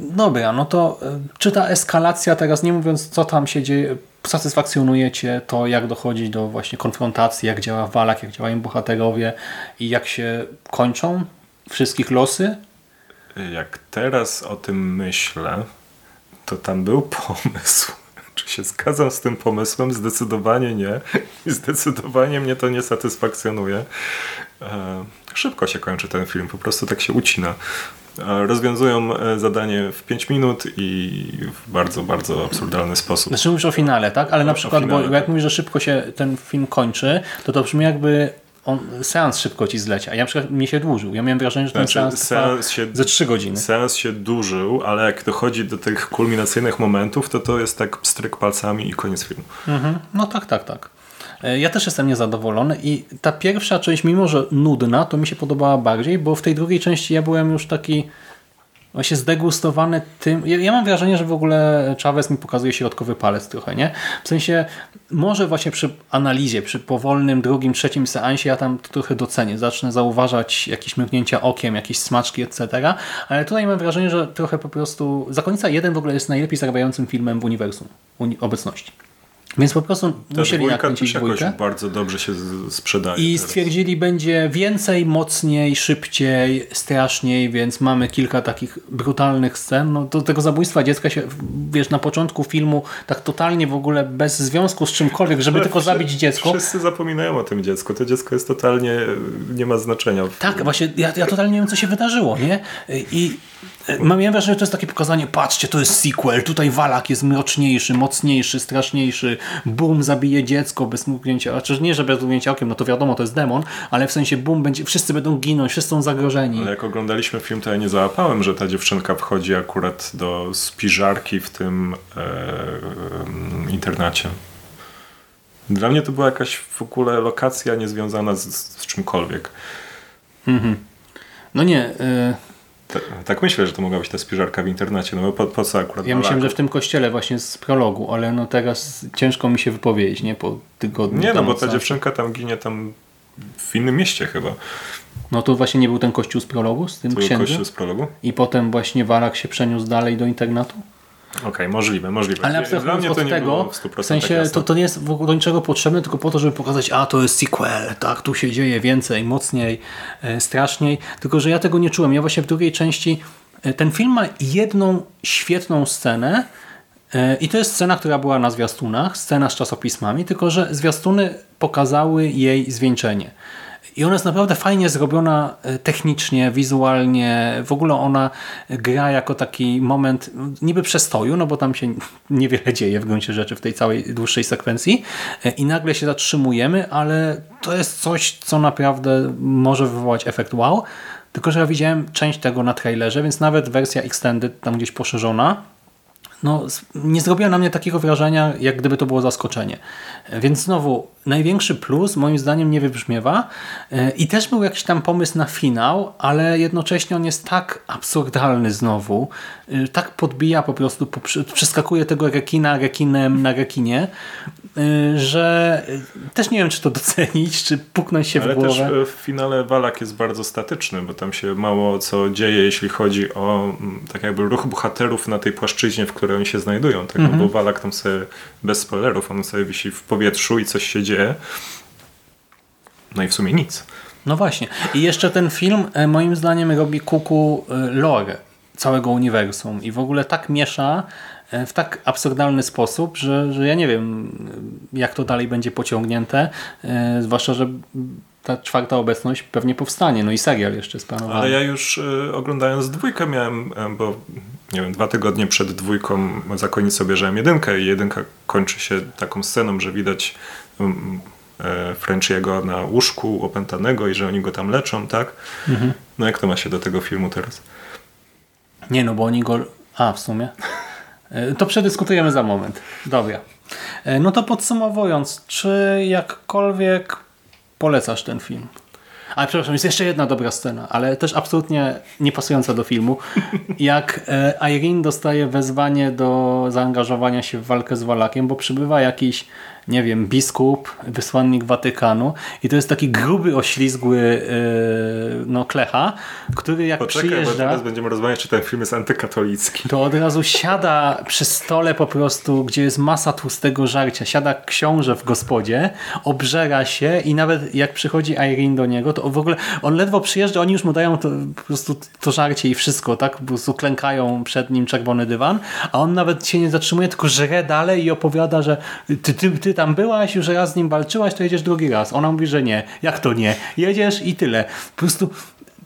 Dobra, no to e, czy ta eskalacja teraz, nie mówiąc co tam się dzieje, satysfakcjonuje Cię to, jak dochodzi do właśnie konfrontacji, jak działa walak, jak działają bohaterowie i jak się kończą wszystkich losy? Jak teraz o tym myślę, to tam był (laughs) pomysł. Czy się zgadzam z tym pomysłem? Zdecydowanie nie. I zdecydowanie mnie to nie satysfakcjonuje. E, Szybko się kończy ten film, po prostu tak się ucina. Rozwiązują e, zadanie w 5 minut i w bardzo, bardzo absurdalny sposób. Znaczy mówisz o finale, tak? Ale na przykład, finale, bo jak tak. mówisz, że szybko się ten film kończy, to to brzmi jakby on, seans szybko Ci zleci, a ja na przykład mi się dłużył. Ja miałem wrażenie, że ten Znaczy, seans, seans się- ze 3 godziny. Sens się dłużył, ale jak dochodzi do tych kulminacyjnych momentów, to to jest tak stryk palcami i koniec filmu. Mhm. No tak, tak, tak. E, Ja też jestem niezadowolony i ta pierwsza część, mimo że nudna, to mi się podobała bardziej, bo w tej drugiej części ja byłem już taki właśnie zdegustowany tym. Ja, mam wrażenie, że w ogóle Chavez mi pokazuje środkowy palec trochę, nie? W sensie, może właśnie przy analizie, przy powolnym drugim, trzecim seansie ja tam trochę docenię. Zacznę zauważać jakieś mrugnięcia okiem, jakieś smaczki, etc. Ale tutaj mam wrażenie, że trochę po prostu Zakonnica 1 w ogóle jest najlepiej zarabiającym filmem w uniwersum uni obecności. Więc po prostu Ta musieli nakręcić dwójkę. bardzo dobrze się sprzedaje. I teraz. stwierdzili, będzie więcej, mocniej, szybciej, straszniej, więc mamy kilka takich brutalnych scen. No, do tego zabójstwa dziecka się, wiesz, na początku filmu tak totalnie w ogóle bez związku z czymkolwiek, żeby Ale tylko zabić dziecko. Wszyscy zapominają o tym dziecku. To dziecko jest totalnie, nie ma znaczenia. Tak, właśnie ja, ja totalnie nie wiem, co się wydarzyło, nie? I Mam wrażenie, że to jest takie pokazanie, patrzcie, to jest sequel, tutaj Walak jest mroczniejszy, mocniejszy, straszniejszy, boom, zabije dziecko bez mrugnięcia, znaczy nie, że bez mrugnięcia okiem, no to wiadomo, to jest demon, ale w sensie boom, będzie, wszyscy będą ginąć, wszyscy są zagrożeni. Ale jak oglądaliśmy film, to ja nie załapałem, że ta dziewczynka wchodzi akurat do spiżarki w tym e, e, internacie. Dla mnie to była jakaś w ogóle lokacja niezwiązana z, z czymkolwiek. No nie, y, Ta, tak myślę, że to mogła być ta spiżarka w internacie, no bo po, po co akurat ja myślałem, że w tym kościele właśnie z prologu, ale no teraz ciężko mi się wypowiedzieć, nie, po tygodniu. Nie, no bo ta dziewczynka tam ginie tam w innym mieście chyba. No to właśnie nie był ten kościół z prologu, z tym To księdzem? kościół z prologu? I potem właśnie Walak się przeniósł dalej do internatu? Okej, możliwe, możliwe. Ale mnie to od nie tego, było w 100% w sensie to, to nie jest w ogóle do niczego potrzebne, tylko po to, żeby pokazać, a to jest sequel, tak, tu się dzieje więcej, mocniej, e, straszniej, tylko że ja tego nie czułem. Ja właśnie w drugiej części, e, ten film ma jedną świetną scenę e, i to jest scena, która była na zwiastunach, scena z czasopismami, tylko że zwiastuny pokazały jej zwieńczenie. I ona jest naprawdę fajnie zrobiona e, technicznie, wizualnie. W ogóle ona gra jako taki moment niby przestoju, no bo tam się (laughs) niewiele dzieje w gruncie rzeczy w tej całej dłuższej sekwencji E, i nagle się zatrzymujemy, ale to jest coś, co naprawdę może wywołać efekt wow. Tylko, że ja widziałem część tego na trailerze, więc nawet wersja extended, tam gdzieś poszerzona, no, nie zrobiła na mnie takiego wrażenia, jak gdyby to było zaskoczenie. Więc znowu, największy plus moim zdaniem nie wybrzmiewa E, i też był jakiś tam pomysł na finał, ale jednocześnie on jest tak absurdalny znowu, e, tak podbija po prostu, przeskakuje tego rekina rekinem na rekinie, e, że też nie wiem, czy to docenić, czy puknąć się Ale w też głowę. e, w finale Walak jest bardzo statyczny, bo tam się mało co dzieje, jeśli chodzi o tak jakby ruch bohaterów na tej płaszczyźnie, w której oni się znajdują. Tak? Mhm. No bo Walak tam sobie, bez spoilerów, on sobie wisi w powietrzu i coś się dzieje. No i w sumie nic. No właśnie. I jeszcze ten film e, moim zdaniem robi kuku e, lore całego uniwersum i w ogóle tak miesza e, w tak absurdalny sposób, że, że ja nie wiem jak to dalej będzie pociągnięte, zwłaszcza, że ta czwarta obecność pewnie powstanie, no i serial jeszcze jest planowany. Ale ja już y, oglądając dwójkę miałem, e, bo nie wiem, dwa tygodnie przed dwójką zakonnicę obejrzałem jedynkę i jedynka kończy się taką sceną, że widać um, e, Frenchiego na łóżku opętanego i że oni go tam leczą, tak? No jak to ma się do tego filmu teraz? Nie no, bo oni go... A, w sumie. E, To przedyskutujemy za moment. Dobra. E, No to podsumowując, czy jakkolwiek polecasz ten film? A przepraszam, jest jeszcze jedna dobra scena, ale też absolutnie nie pasująca do filmu. (laughs) Jak e, Irene dostaje wezwanie do zaangażowania się w walkę z Walakiem, bo przybywa jakiś, nie wiem, biskup, wysłannik Watykanu i to jest taki gruby, oślizgły e, no, klecha, który jak Poczekaj, przyjeżdża teraz będziemy rozmawiać, czy ten film jest antykatolicki. to od razu siada przy stole po prostu, gdzie jest masa tłustego żarcia. Siada książę w gospodzie, obżera się i nawet jak przychodzi Irene do niego, to w ogóle on ledwo przyjeżdża, oni już mu dają to, po prostu to żarcie i wszystko, tak? Po prostu klękają przed nim czerwony dywan, a on nawet się nie zatrzymuje, tylko żre dalej i opowiada, że ty, ty, ty tam byłaś, już raz z nim walczyłaś, to jedziesz drugi raz. Ona mówi, że nie. Jak to nie? Jedziesz i tyle. Po prostu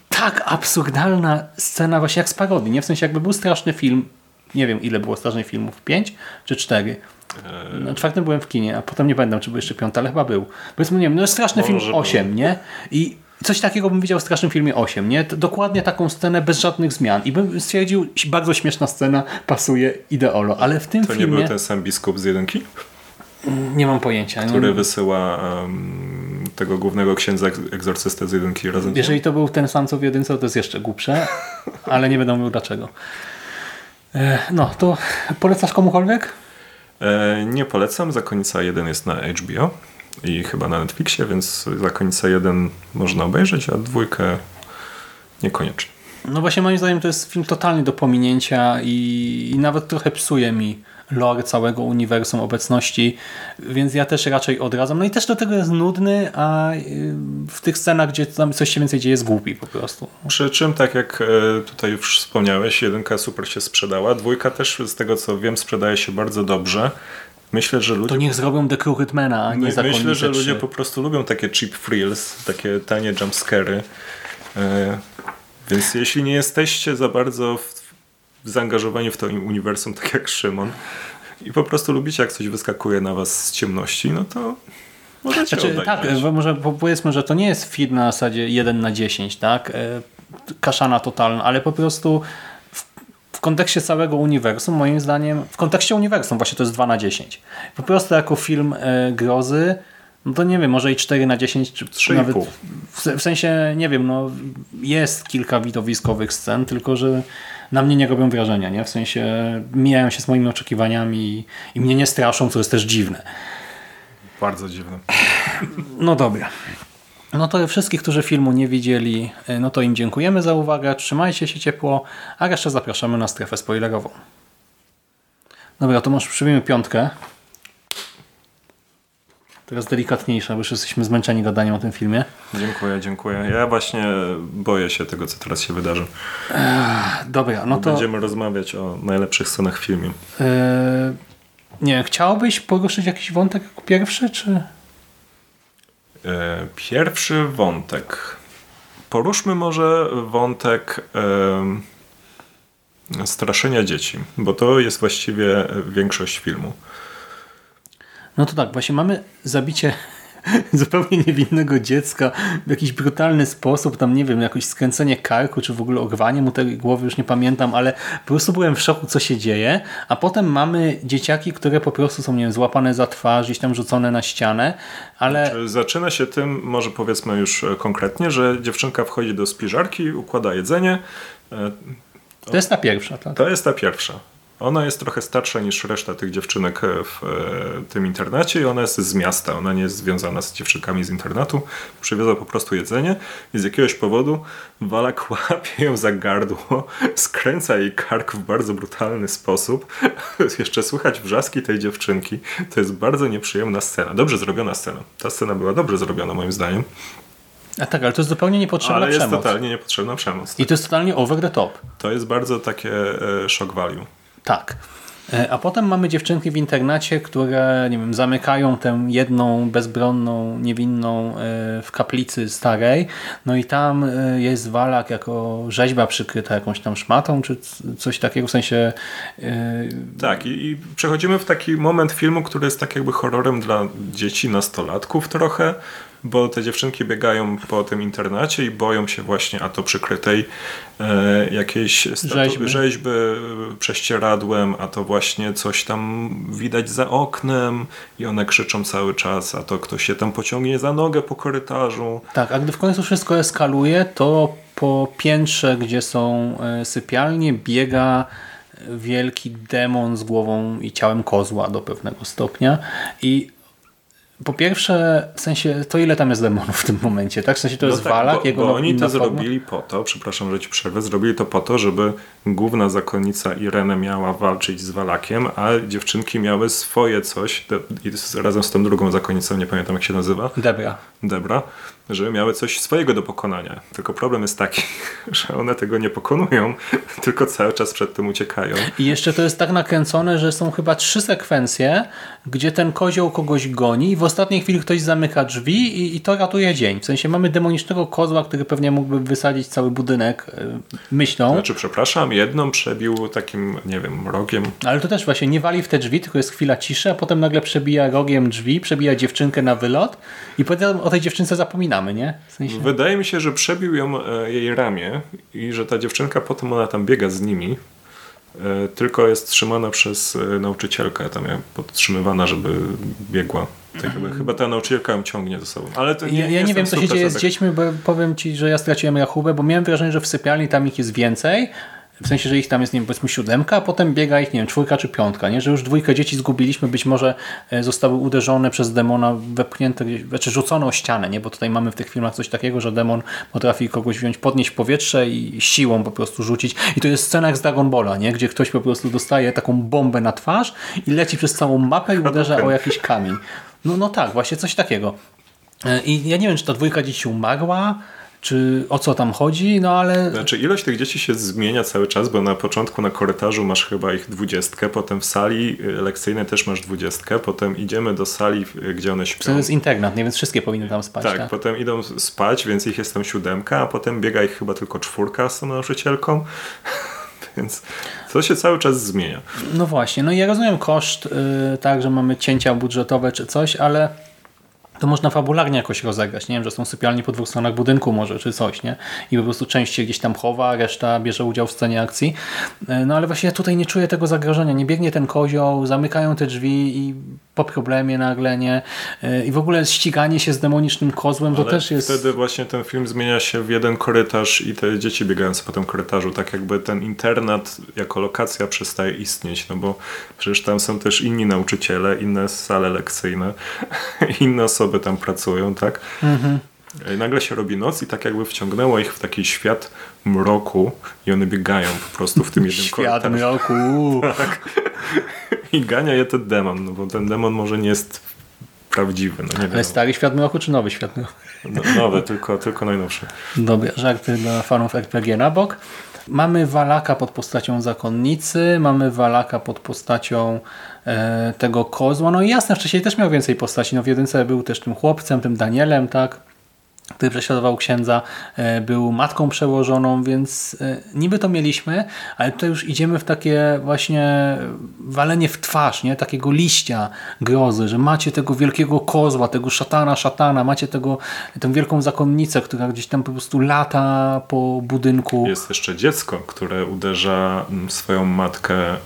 tak absurdalna scena właśnie jak z parodii, nie? W sensie jakby był straszny film, nie wiem ile było strasznych filmów, pięć czy cztery? Na czwartym byłem w kinie, a potem nie pamiętam, czy był jeszcze piąty, ale chyba był. Powiedzmy, nie wiem, no jest straszny Może film był. 8, nie? I coś takiego bym widział w strasznym filmie 8, nie? To Dokładnie taką scenę bez żadnych zmian. I bym stwierdził, bardzo śmieszna scena, pasuje ideolo. Ale w tym To nie filmie był ten sam biskup z jedynki, nie mam pojęcia. który wysyła em, tego głównego księdza egz- egzorcystę z jedynki razem? Jeżeli to był ten sam co w jedynce, to jest jeszcze głupsze, (laughs) ale nie będę mówił dlaczego. E, No, to polecasz komukolwiek? E, nie polecam. Zakonnica 1 jest na HBO i chyba na Netflixie, więc Zakonnica 1 można obejrzeć, a dwójkę niekoniecznie. No właśnie moim zdaniem to jest film totalnie do pominięcia i, i nawet trochę psuje mi lore całego uniwersum obecności, więc ja też raczej odradzam. No i też do tego jest nudny, a y, w tych scenach, gdzie tam coś się więcej dzieje, jest głupi po prostu. Przy czym, tak jak e, tutaj już wspomniałeś, jedynka super się sprzedała, dwójka też z tego co wiem sprzedaje się bardzo dobrze. Myślę, że ludzie To niech zrobią The Crew Hitmana, a nie My, myślę, że 3. ludzie po prostu lubią takie cheap thrills, takie tanie jumpscary. E, więc jeśli nie jesteście za bardzo w, zaangażowani w to uniwersum, tak jak Szymon, i po prostu lubicie, jak coś wyskakuje na was z ciemności, no to możecie Znaczy, tak, może po- powiedzmy, że to nie jest film na zasadzie 1 na 10, tak? E, Kaszana totalna, ale po prostu w, kontekście całego uniwersum, moim zdaniem, w kontekście uniwersum właśnie to jest 2 na 10. Po prostu jako film e, grozy, no to nie wiem, może i 4 na 10, czy Trzy i nawet pół. w, w sensie, nie wiem, no jest kilka widowiskowych scen, tylko że na mnie nie robią wrażenia, nie? W sensie mijają się z moimi oczekiwaniami i, mnie nie straszą, co jest też dziwne. Bardzo dziwne. No dobra. No to wszystkich, którzy filmu nie widzieli, y, no to im dziękujemy za uwagę, trzymajcie się ciepło, a resztę zapraszamy na strefę spoilerową. Dobra, to może przyjmiemy piątkę. Teraz delikatniejsza, bo już jesteśmy zmęczeni gadaniem o tym filmie. Dziękuję, dziękuję. Ja właśnie boję się tego, co teraz się wydarzy. Dobra, no to... Będziemy rozmawiać o najlepszych scenach w filmie. Yy, nie, chciałbyś poruszyć jakiś wątek jako pierwszy, czy... E, Pierwszy wątek. Poruszmy może wątek em, straszenia dzieci, bo to jest właściwie większość filmu. No to tak, właśnie mamy zabicie (laughs) zupełnie niewinnego dziecka w jakiś brutalny sposób, tam nie wiem, jakoś skręcenie karku, czy w ogóle ogrywanie mu tej głowy, już nie pamiętam, ale po prostu byłem w szoku, co się dzieje, a potem mamy dzieciaki, które po prostu są, nie wiem, złapane za twarz, gdzieś tam rzucone na ścianę, ale Czy Zaczyna się tym, może powiedzmy już e, konkretnie, że dziewczynka wchodzi do spiżarki, układa jedzenie. E, to jest ta pierwsza, tak? To jest ta pierwsza. Ona jest trochę starsza niż reszta tych dziewczynek w e, tym internacie i ona jest z miasta. Ona nie jest związana z dziewczynkami z internatu. Przywiozła po prostu jedzenie i z jakiegoś powodu Walak (laughs) łapie ją za gardło, skręca jej kark w bardzo brutalny sposób. (laughs) Jeszcze słychać wrzaski tej dziewczynki. To jest bardzo nieprzyjemna scena. Dobrze zrobiona scena. Ta scena była dobrze zrobiona moim zdaniem, A tak, ale to jest zupełnie niepotrzebna ale jest przemoc. totalnie niepotrzebna przemoc. I to jest totalnie over the top. To jest bardzo takie e, shock value. Tak. E, A potem mamy dziewczynki w internacie, które nie wiem, zamykają tę jedną bezbronną, niewinną e, w kaplicy starej. No i tam e, jest walak jako rzeźba przykryta jakąś tam szmatą, czy coś takiego, w sensie Tak, i, i przechodzimy w taki moment filmu, który jest tak jakby horrorem dla dzieci, nastolatków trochę, bo te dziewczynki biegają po tym internacie i boją się właśnie a to przykrytej e, jakiejś statu- Rzeźby. rzeźby e, prześcieradłem, a to właśnie coś tam widać za oknem i one krzyczą cały czas, a to ktoś się tam pociągnie za nogę po korytarzu. Tak, a gdy w końcu wszystko eskaluje, to po piętrze, gdzie są e, sypialnie, biega wielki demon z głową i ciałem kozła do pewnego stopnia. I po pierwsze, w sensie, to ile tam jest demonów w tym momencie, tak? W sensie to jest tak, walak, bo, jego bo no- oni to forma? zrobili po to, przepraszam, że ci przerwę, zrobili to po to, żeby główna zakonnica Irene miała walczyć z Walakiem, a dziewczynki miały swoje coś z- razem z tą drugą zakonnicą, nie pamiętam jak się nazywa, Debra. Debra, żeby miały coś swojego do pokonania. Tylko problem jest taki, (laughs) że one tego nie pokonują, (laughs) tylko cały czas przed tym uciekają. I jeszcze to jest tak nakręcone, że są chyba trzy sekwencje, gdzie ten kozioł kogoś goni i w ostatniej chwili ktoś zamyka drzwi i, i to ratuje dzień. W sensie mamy demonicznego kozła, który pewnie mógłby wysadzić cały budynek e, myślą. Znaczy, przepraszam, jedną przebił takim, nie wiem, rogiem. Ale to też właśnie nie wali w te drzwi, tylko jest chwila ciszy, a potem nagle przebija rogiem drzwi, przebija dziewczynkę na wylot i potem o tej dziewczynce zapominamy, nie? W sensie... Wydaje mi się, że przebił ją e, jej ramię i że ta dziewczynka potem ona tam biega z nimi. E, Tylko jest trzymana przez e, nauczycielkę, tam ją podtrzymywana, żeby biegła. Tak jakby, chyba ta nauczycielka ją ciągnie ze sobą. Ale to nie, Ja, ja nie wiem, co się dzieje z 100% dziećmi, bo powiem Ci, że ja straciłem rachubę, bo miałem wrażenie, że w sypialni tam ich jest więcej, w sensie, że ich tam jest, nie wiem, powiedzmy siódemka, a potem biega ich, nie wiem, czwórka czy piątka, nie? Że już dwójkę dzieci zgubiliśmy, być może e, zostały uderzone przez demona, wepchnięte gdzieś, znaczy rzucone o ścianę, nie? Bo tutaj mamy w tych filmach coś takiego, że demon potrafi kogoś wziąć, podnieść powietrze i siłą po prostu rzucić. I to jest scena jak z Dragon Balla, nie? Gdzie ktoś po prostu dostaje taką bombę na twarz i leci przez całą mapę i uderza o jakiś kamień. No, no tak, właśnie coś takiego. E, I ja nie wiem, czy ta dwójka dzieci umarła, czy o co tam chodzi, no ale Znaczy ilość tych dzieci się zmienia cały czas, bo na początku na korytarzu masz chyba ich dwudziestkę, potem w sali y, lekcyjnej też masz dwudziestkę, potem idziemy do sali, y, gdzie one to śpią. jest internat, nie? Więc wszystkie powinny tam spać. Tak, Tak, potem idą spać, więc ich jest tam siódemka, a potem biega ich chyba tylko czwórka z tą nauczycielką. (laughs) Więc to się cały czas zmienia. No właśnie, no i ja rozumiem koszt, yy, tak, że mamy cięcia budżetowe czy coś, ale to można fabularnie jakoś rozegrać. Nie wiem, że są sypialnie po dwóch stronach budynku może, czy coś, nie? I po prostu część się gdzieś tam chowa, reszta bierze udział w scenie akcji. E, no ale właśnie ja tutaj nie czuję tego zagrożenia. Nie biegnie ten kozioł, zamykają te drzwi i po problemie nagle, nie? E, I w ogóle ściganie się z demonicznym kozłem to Ale też jest... Wtedy właśnie ten film zmienia się w jeden korytarz i te dzieci biegające po tym korytarzu, tak jakby ten internat jako lokacja przestaje istnieć, no bo przecież tam są też inni nauczyciele, inne sale lekcyjne, (laughs) inne osoby tam pracują, tak? Mhm. I nagle się robi noc i tak jakby wciągnęło ich w taki świat mroku i one biegają po prostu w tym jednym (laughs) Świat korytarzu. mroku. (laughs) I gania je ten demon, no bo ten demon może nie jest prawdziwy, no nie wiem. Ale stary świat mroku czy nowy świat mroku? No, nowe, tylko, tylko najnowsze. Dobra, żarty dla fanów RPG na bok. Mamy Walaka pod postacią zakonnicy, mamy Walaka pod postacią e, tego kozła. No i jasne, wcześniej też miał więcej postaci. No w jedynce był też tym chłopcem, tym Danielem, tak? Który prześladował księdza, e, był matką przełożoną, więc e, niby to mieliśmy, ale tutaj już idziemy w takie właśnie walenie w twarz, nie? takiego liścia grozy, że macie tego wielkiego kozła, tego szatana, szatana, macie tego, tę wielką zakonnicę, która gdzieś tam po prostu lata po budynku. Jest jeszcze dziecko, które uderza mm, swoją matkę, e,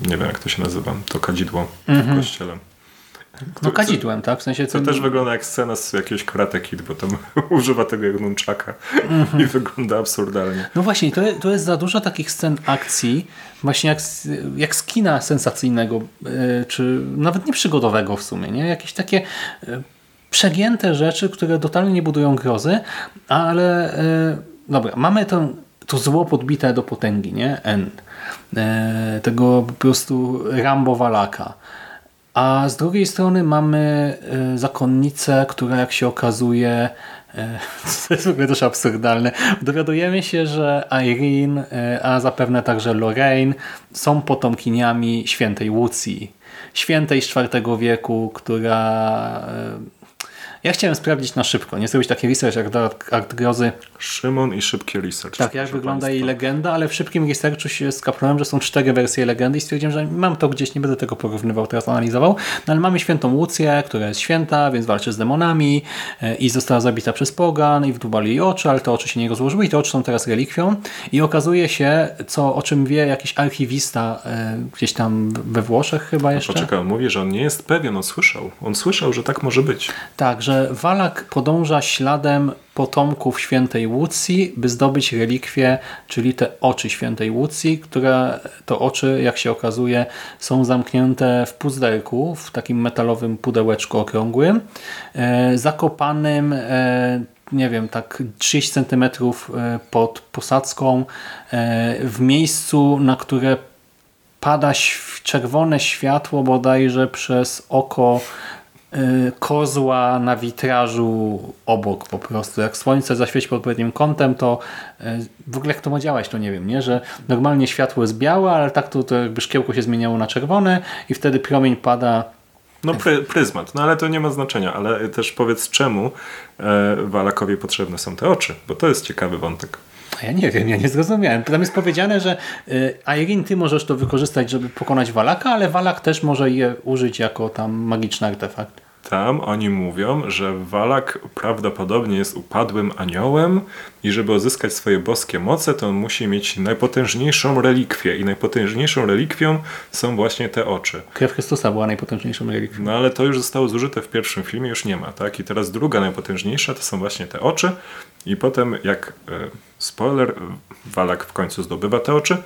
nie wiem jak to się nazywa, to kadzidło w kościele. No kadzidłem, tak? W sensie To tym- też wygląda jak scena z jakiegoś Karate Kid, bo tam (laughs) używa tego jak nunchaka i wygląda absurdalnie. No właśnie, to, to jest za dużo takich scen akcji, właśnie jak, jak z kina sensacyjnego, e, czy nawet nie przygodowego w sumie, nie? Jakieś takie e, przegięte rzeczy, które totalnie nie budują grozy, ale e, dobra, mamy to, to zło podbite do potęgi, nie? N. Tego po prostu Rambo Walaka. A z drugiej strony mamy e, zakonnicę, która jak się okazuje, e, (laughs) to jest w ogóle też absurdalne, dowiadujemy się, że Irene, e, a zapewne także Lorraine są potomkiniami świętej Łucji. Świętej z IV wieku, która... Ja chciałem sprawdzić na szybko, nie zrobić taki research jak do Art Grozy, Szymon i szybki research. tak, jak wygląda państwa. jej legenda, ale w szybkim researchu się skapnąłem, że są cztery wersje legendy i stwierdziłem, że mam to gdzieś, nie będę tego porównywał, teraz analizował, no ale mamy świętą Łucję, która jest święta, więc walczy z demonami e, i została zabita przez pogan i wdubali jej oczy, ale te oczy się nie rozłożyły i te oczy są teraz relikwią i okazuje się, co o czym wie jakiś archiwista e, gdzieś tam we Włoszech chyba jeszcze. Poczekaj, on mówi, że on nie jest pewien, on słyszał. On słyszał, że tak może być. Tak, że Walak podąża śladem potomków świętej Łucji, by zdobyć relikwie, czyli te oczy świętej Łucji, które to oczy, jak się okazuje, są zamknięte w puzderku, w takim metalowym pudełeczku okrągłym, e, zakopanym e, nie wiem, tak 30 cm pod posadzką, e, w miejscu, na które pada czerwone światło bodajże przez oko kozła na witrażu obok po prostu. Jak słońce zaświeci pod odpowiednim kątem, to y, w ogóle jak to ma działać, to nie wiem, nie? że normalnie światło jest białe, ale tak to, to jakby szkiełko się zmieniało na czerwone i wtedy promień pada No pry, pryzmat, no ale to nie ma znaczenia, ale też powiedz czemu e, Walakowi potrzebne są te oczy, bo to jest ciekawy wątek. Ja nie wiem, ja nie zrozumiałem. Tam jest powiedziane, że y, Irene, ty możesz to wykorzystać, żeby pokonać Walaka, ale Walak też może je użyć jako tam magiczny artefakt. Tam oni mówią, że Walak prawdopodobnie jest upadłym aniołem i żeby uzyskać swoje boskie moce, to on musi mieć najpotężniejszą relikwię i najpotężniejszą relikwią są właśnie te oczy. Krew Chrystusa była najpotężniejszą relikwią. No ale to już zostało zużyte w pierwszym filmie, już nie ma, tak? I teraz druga najpotężniejsza to są właśnie te oczy i potem jak, e, spoiler, e, Walak w końcu zdobywa te oczy,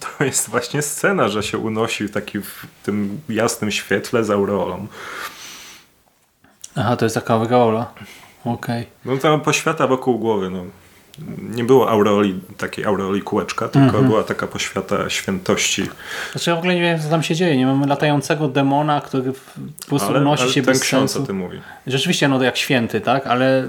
to jest właśnie scena, że się unosi taki w tym jasnym świetle z aureolą. Aha, to jest taka aureola. Okej. No tam poświata wokół głowy, no. Nie było aureoli, takiej aureoli kółeczka, tylko była taka poświata świętości. Znaczy ja w ogóle nie wiem, co tam się dzieje. Nie mamy latającego demona, który w- po prostu Ale, unosi ale się ten bez ksiądz sensu. o tym mówi. Rzeczywiście, no to jak święty, tak? Ale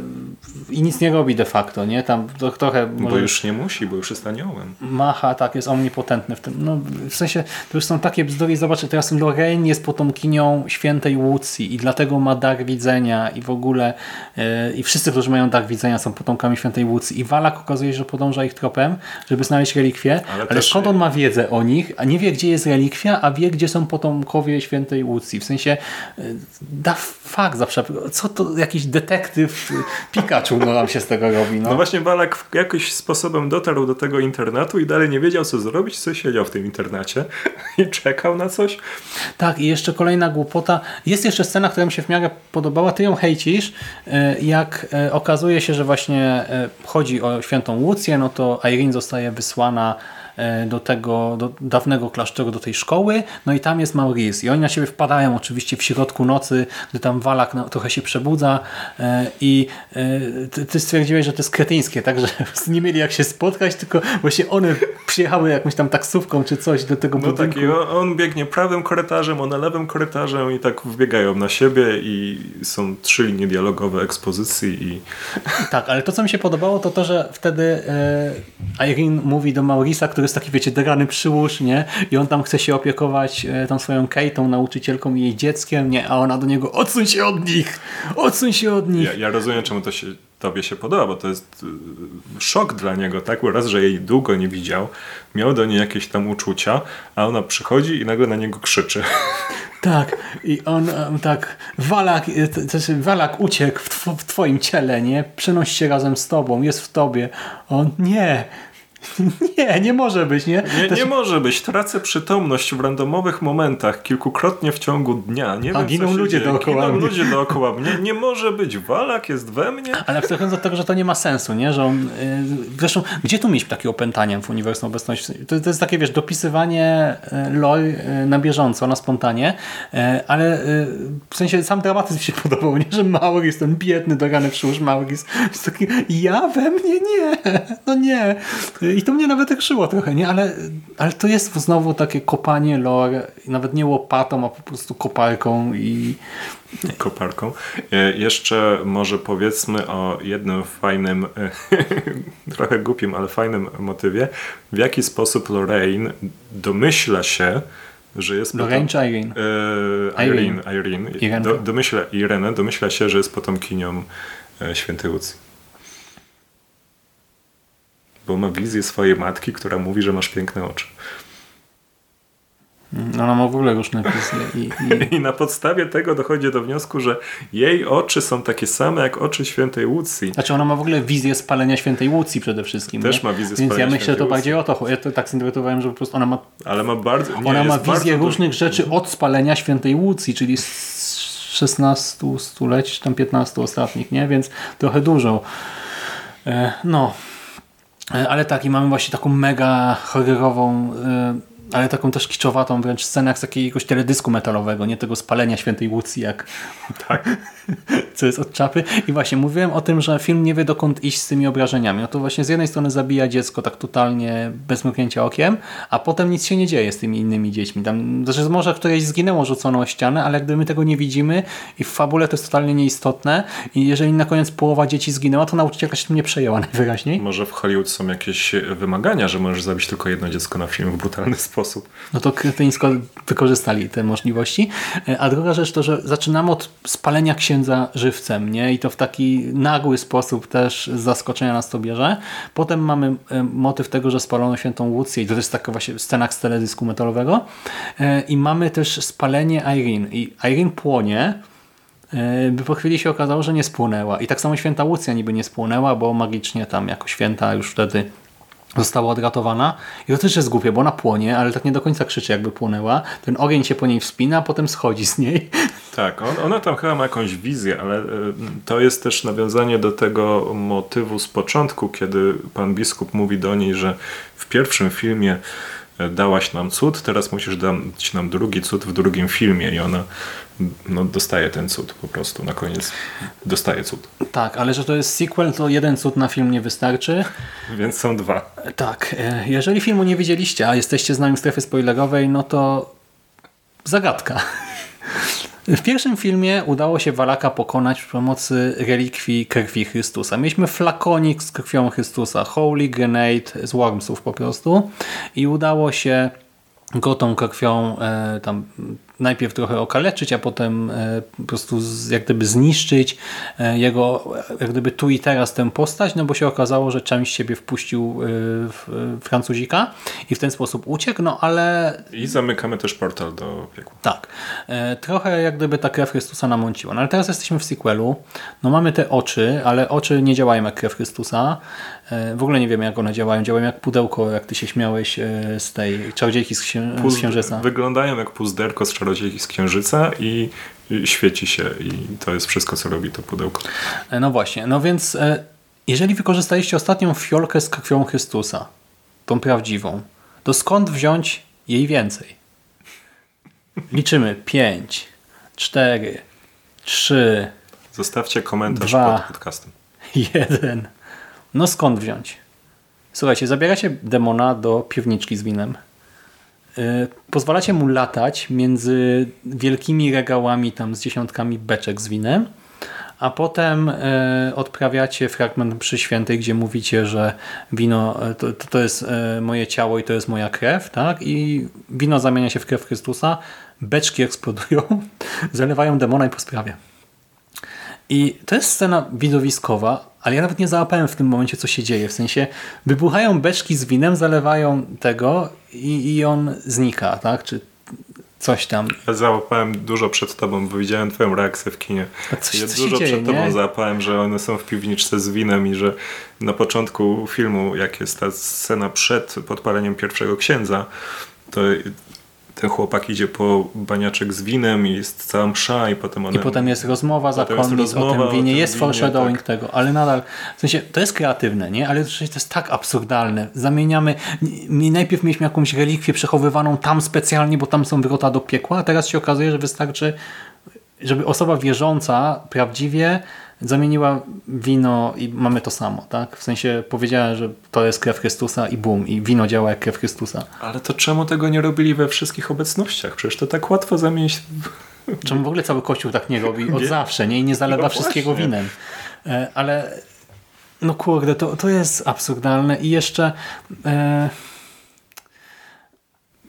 i nic nie robi de facto, nie? Tam to trochę Bo może już nie musi, bo już jest aniołem. macha, tak, jest omnipotentny w tym. No, w sensie, to już są takie bzdury. Zobaczcie, teraz Lorraine jest potomkinią świętej Łucji i dlatego ma dar widzenia i w ogóle e, i wszyscy, którzy mają dar widzenia są potomkami świętej Łucji i Walak okazuje się, że podąża ich tropem, żeby znaleźć relikwie, Ale ale, skąd on ma wiedzę o nich, a nie wie, gdzie jest relikwia, a wie, gdzie są potomkowie świętej Łucji. W sensie, y, da fuck zawsze, co to jakiś detektyw y, Pikachu no, nam się z tego robi. No. No właśnie Balak jakoś sposobem dotarł do tego internetu i dalej nie wiedział co zrobić, co siedział w tym internecie (laughs) i czekał na coś. Tak, i jeszcze kolejna głupota. Jest jeszcze scena, która mi się w miarę podobała. Ty ją hejcisz. e, Jak e, okazuje się, że właśnie e, chodzi o świętą Łucję, no to Irene zostaje wysłana do tego, do dawnego klasztoru, do tej szkoły, no i tam jest Maurice. I oni na siebie wpadają oczywiście w środku nocy, gdy tam Walak na- trochę się przebudza. E, i e, ty, ty stwierdziłeś, że to jest kretyńskie, tak, że (laughs) nie mieli jak się spotkać, tylko właśnie one przyjechały jakąś tam taksówką czy coś do tego No budynku. tak, i on, biegnie prawym korytarzem, ona lewym korytarzem i tak wbiegają na siebie i są trzy linie dialogowe ekspozycji i Tak, ale to co mi się podobało to to, że wtedy e, Irene mówi do Maurisa, który jest taki wiecie drany przyłóż, nie? I on tam chce się opiekować e, tą swoją Kate'ą, nauczycielką i jej dzieckiem, nie? A ona do niego odsuń się od nich! Odsuń się od nich! ja, ja rozumiem czemu to się tobie się podoba, bo to jest y, szok dla niego, tak? Bo raz, że jej długo nie widział, miał do niej jakieś tam uczucia, a ona przychodzi i nagle na niego krzyczy. (laughs) Tak, i on em, tak, Walak, e, znaczy Walak uciekł w, tw w twoim ciele, nie? Przenoś się razem z tobą, jest w tobie. On, nie, (laughs) nie, nie może być, nie? Nie, nie się- może być. Tracę przytomność w randomowych momentach, kilkukrotnie w ciągu dnia. Nie A wiem, giną ludzie dzieje. dookoła Giną mnie. ludzie dookoła mnie. Nie może być. Walak jest we mnie. Ale abstrahując od tego, że to nie ma sensu, nie? Że on, y, zresztą, gdzie tu mieć takie opętanie w uniwersum obecności? To, to jest takie, wiesz, dopisywanie y, lore y, na bieżąco, na spontanie, y, ale y, w sensie sam dramatyzm się (laughs) podobał, nie? Że Maurice, ten biedny, dogany przyłóż Maurice, jest taki, ja we mnie? Nie, (laughs) no nie. I to mnie nawet krzyło trochę, nie? Ale, ale to jest znowu takie kopanie lore, nawet nie łopatą, a po prostu koparką i (laughs) Koparką. E, Jeszcze może powiedzmy o jednym fajnym, (laughs) trochę głupim, ale fajnym motywie. W jaki sposób Lorraine domyśla się, że jest Lorraine potom- czy Irene? E, Irene. Irene. Irenka. Do, domyśla, Irene domyśla się, że jest potomkinią e, świętej Łucji. Bo ma wizję swojej matki, która mówi, że masz piękne oczy. No, Ona ma w ogóle różne wizje i, i (laughs) I na podstawie tego dochodzi do wniosku, że jej oczy są takie same jak oczy świętej Łucji. Znaczy ona ma w ogóle wizję spalenia świętej Łucji przede wszystkim. Też nie? ma wizję Więc ja spalenia myślę, że to bardziej o to. chodzi. Ja to tak zinterpretowałem, że po prostu ona ma, Ale ma bardzo. Nie, ona ma wizję różnych rzeczy od spalenia świętej Łucji, czyli z 16 stuleci, czy tam 15 ostatnich, nie? Więc trochę dużo. E, No. E, Ale tak, i mamy właśnie taką mega horrorową, e, ale taką też kiczowatą wręcz scenę jak z jakiegoś teledysku metalowego, nie tego spalenia świętej Łucji, jak (laughs) Tak. (laughs) co jest od czapy. I właśnie mówiłem o tym, że film nie wie dokąd iść z tymi obrażeniami. No to właśnie z jednej strony zabija dziecko tak totalnie bez mrugnięcia okiem, a potem nic się nie dzieje z tymi innymi dziećmi. Tam, znaczy może któreś zginęło rzucono o ścianę, ale gdy my tego nie widzimy i w fabule to jest totalnie nieistotne i jeżeli na koniec połowa dzieci zginęła, to nauczycielka się tym nie przejęła (laughs) najwyraźniej. Może w Hollywood są jakieś wymagania, że możesz zabić tylko jedno dziecko na film w brutalny sposób. No to kretyńsko wykorzystali te możliwości. E, A druga rzecz to, że zaczynamy od spalenia księdza żywcem, nie? I to w taki nagły sposób też z zaskoczenia nas to bierze. Potem mamy e, motyw tego, że spalono świętą Łucję i to jest taka właśnie scena z teledysku metalowego. E, I mamy też spalenie Irene. I Irene płonie, by po chwili się okazało, że nie spłonęła. I tak samo święta Łucja niby nie spłonęła, bo magicznie tam jako święta już wtedy została odratowana. I to też jest głupie, bo ona płonie, ale tak nie do końca krzyczy, jakby płonęła. Ten ogień się po niej wspina, a potem schodzi z niej. (laughs) Tak, on, ona tam chyba ma jakąś wizję, ale e, to jest też nawiązanie do tego motywu z początku, kiedy pan biskup mówi do niej, że w pierwszym filmie dałaś nam cud, teraz musisz dać nam drugi cud w drugim filmie i ona no, dostaje ten cud po prostu, na koniec dostaje cud. Tak, ale że to jest sequel, to jeden cud na film nie wystarczy. Więc są dwa. Tak, e, jeżeli filmu nie widzieliście, a jesteście z nami w strefie spoilerowej, no to zagadka. W pierwszym filmie udało się Walaka pokonać przy pomocy relikwii krwi Chrystusa. Mieliśmy flakonik z krwią Chrystusa, Holy Grenade z Wormsów po prostu i udało się go tą krwią e, tam najpierw trochę okaleczyć, a potem e, po prostu jak gdyby zniszczyć e, jego jak gdyby tu i teraz tę postać, no bo się okazało, że część siebie wpuścił e, w, Francuzika i w ten sposób uciekł, no ale... I zamykamy też portal do piekła. Tak. Trochę jak gdyby ta krew Chrystusa namąciła. No ale teraz jesteśmy w sequelu, no mamy te oczy, ale oczy nie działają jak krew Chrystusa. W ogóle nie wiemy jak one działają. Działają jak pudełko, jak ty się śmiałeś z tej czarodziejki z, księ z księżyca. Wyglądają jak puzderko z czarodziejki z księżyca i świeci się i to jest wszystko, co robi to pudełko. E, no właśnie, no więc e, jeżeli wykorzystaliście ostatnią fiolkę z krwią Chrystusa, tą prawdziwą, to skąd wziąć jej więcej? Liczymy 5, 4, 3, Zostawcie komentarz pod podcastem. 1. No skąd wziąć? Słuchajcie, zabieracie demona do piwniczki z winem. E, pozwalacie mu latać między wielkimi regałami tam z dziesiątkami beczek z winem, a potem e, odprawiacie fragment przy świętej, gdzie mówicie, że wino e, to, to jest moje ciało i to jest moja krew, tak? I wino zamienia się w krew Chrystusa, beczki eksplodują, (laughs) zalewają demona i po sprawie. I to jest scena widowiskowa, ale ja nawet nie załapałem w tym momencie, co się dzieje. W sensie wybuchają beczki z winem, zalewają tego i, i on znika, tak? Czy coś tam. Ja załapałem dużo przed tobą, bo widziałem twoją reakcję w kinie. A coś, ja co dużo dzieje, przed tobą nie? załapałem, że one są w piwniczce z winem i że na początku filmu, jak jest ta scena przed podpaleniem pierwszego księdza, to ten chłopak idzie po baniaczek z winem i jest cała msza i potem one... I potem jest rozmowa za zakonnic o tym winie, jest foreshadowing tak. tego, ale nadal, w sensie, to jest kreatywne, nie? Ale to jest tak absurdalne. Zamieniamy, najpierw mieliśmy jakąś relikwię przechowywaną tam specjalnie, bo tam są wrota do piekła, a teraz się okazuje, że wystarczy, żeby osoba wierząca prawdziwie zamieniła wino i mamy to samo, tak? W sensie powiedziała, że to jest krew Chrystusa i bum, i wino działa jak krew Chrystusa. Ale to czemu tego nie robili we wszystkich obecnościach? Przecież to tak łatwo zamienić... Czemu w ogóle cały Kościół tak nie robi od nie? zawsze, nie? I nie zalewa no wszystkiego winem. E, ale no kurde, to, to jest absurdalne i jeszcze... E,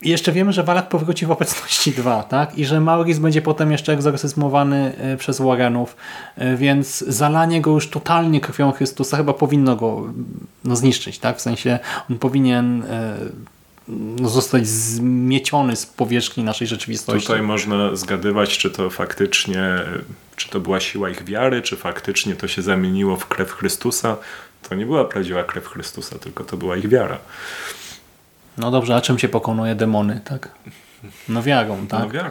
jeszcze wiemy, że Walak powróci w obecności 2, tak? I że Maurice będzie potem jeszcze egzorcyzmowany e, przez Warrenów, e, więc zalanie go już totalnie krwią Chrystusa chyba powinno go no, zniszczyć, tak? W sensie on powinien e, no, zostać zmieciony z powierzchni naszej rzeczywistości. Tutaj można zgadywać, czy to faktycznie, czy to była siła ich wiary, czy faktycznie to się zamieniło w krew Chrystusa. To nie była prawdziwa krew Chrystusa, tylko to była ich wiara. No dobrze, a czym się pokonuje demony, tak? No wiarą, tak? No wiarą.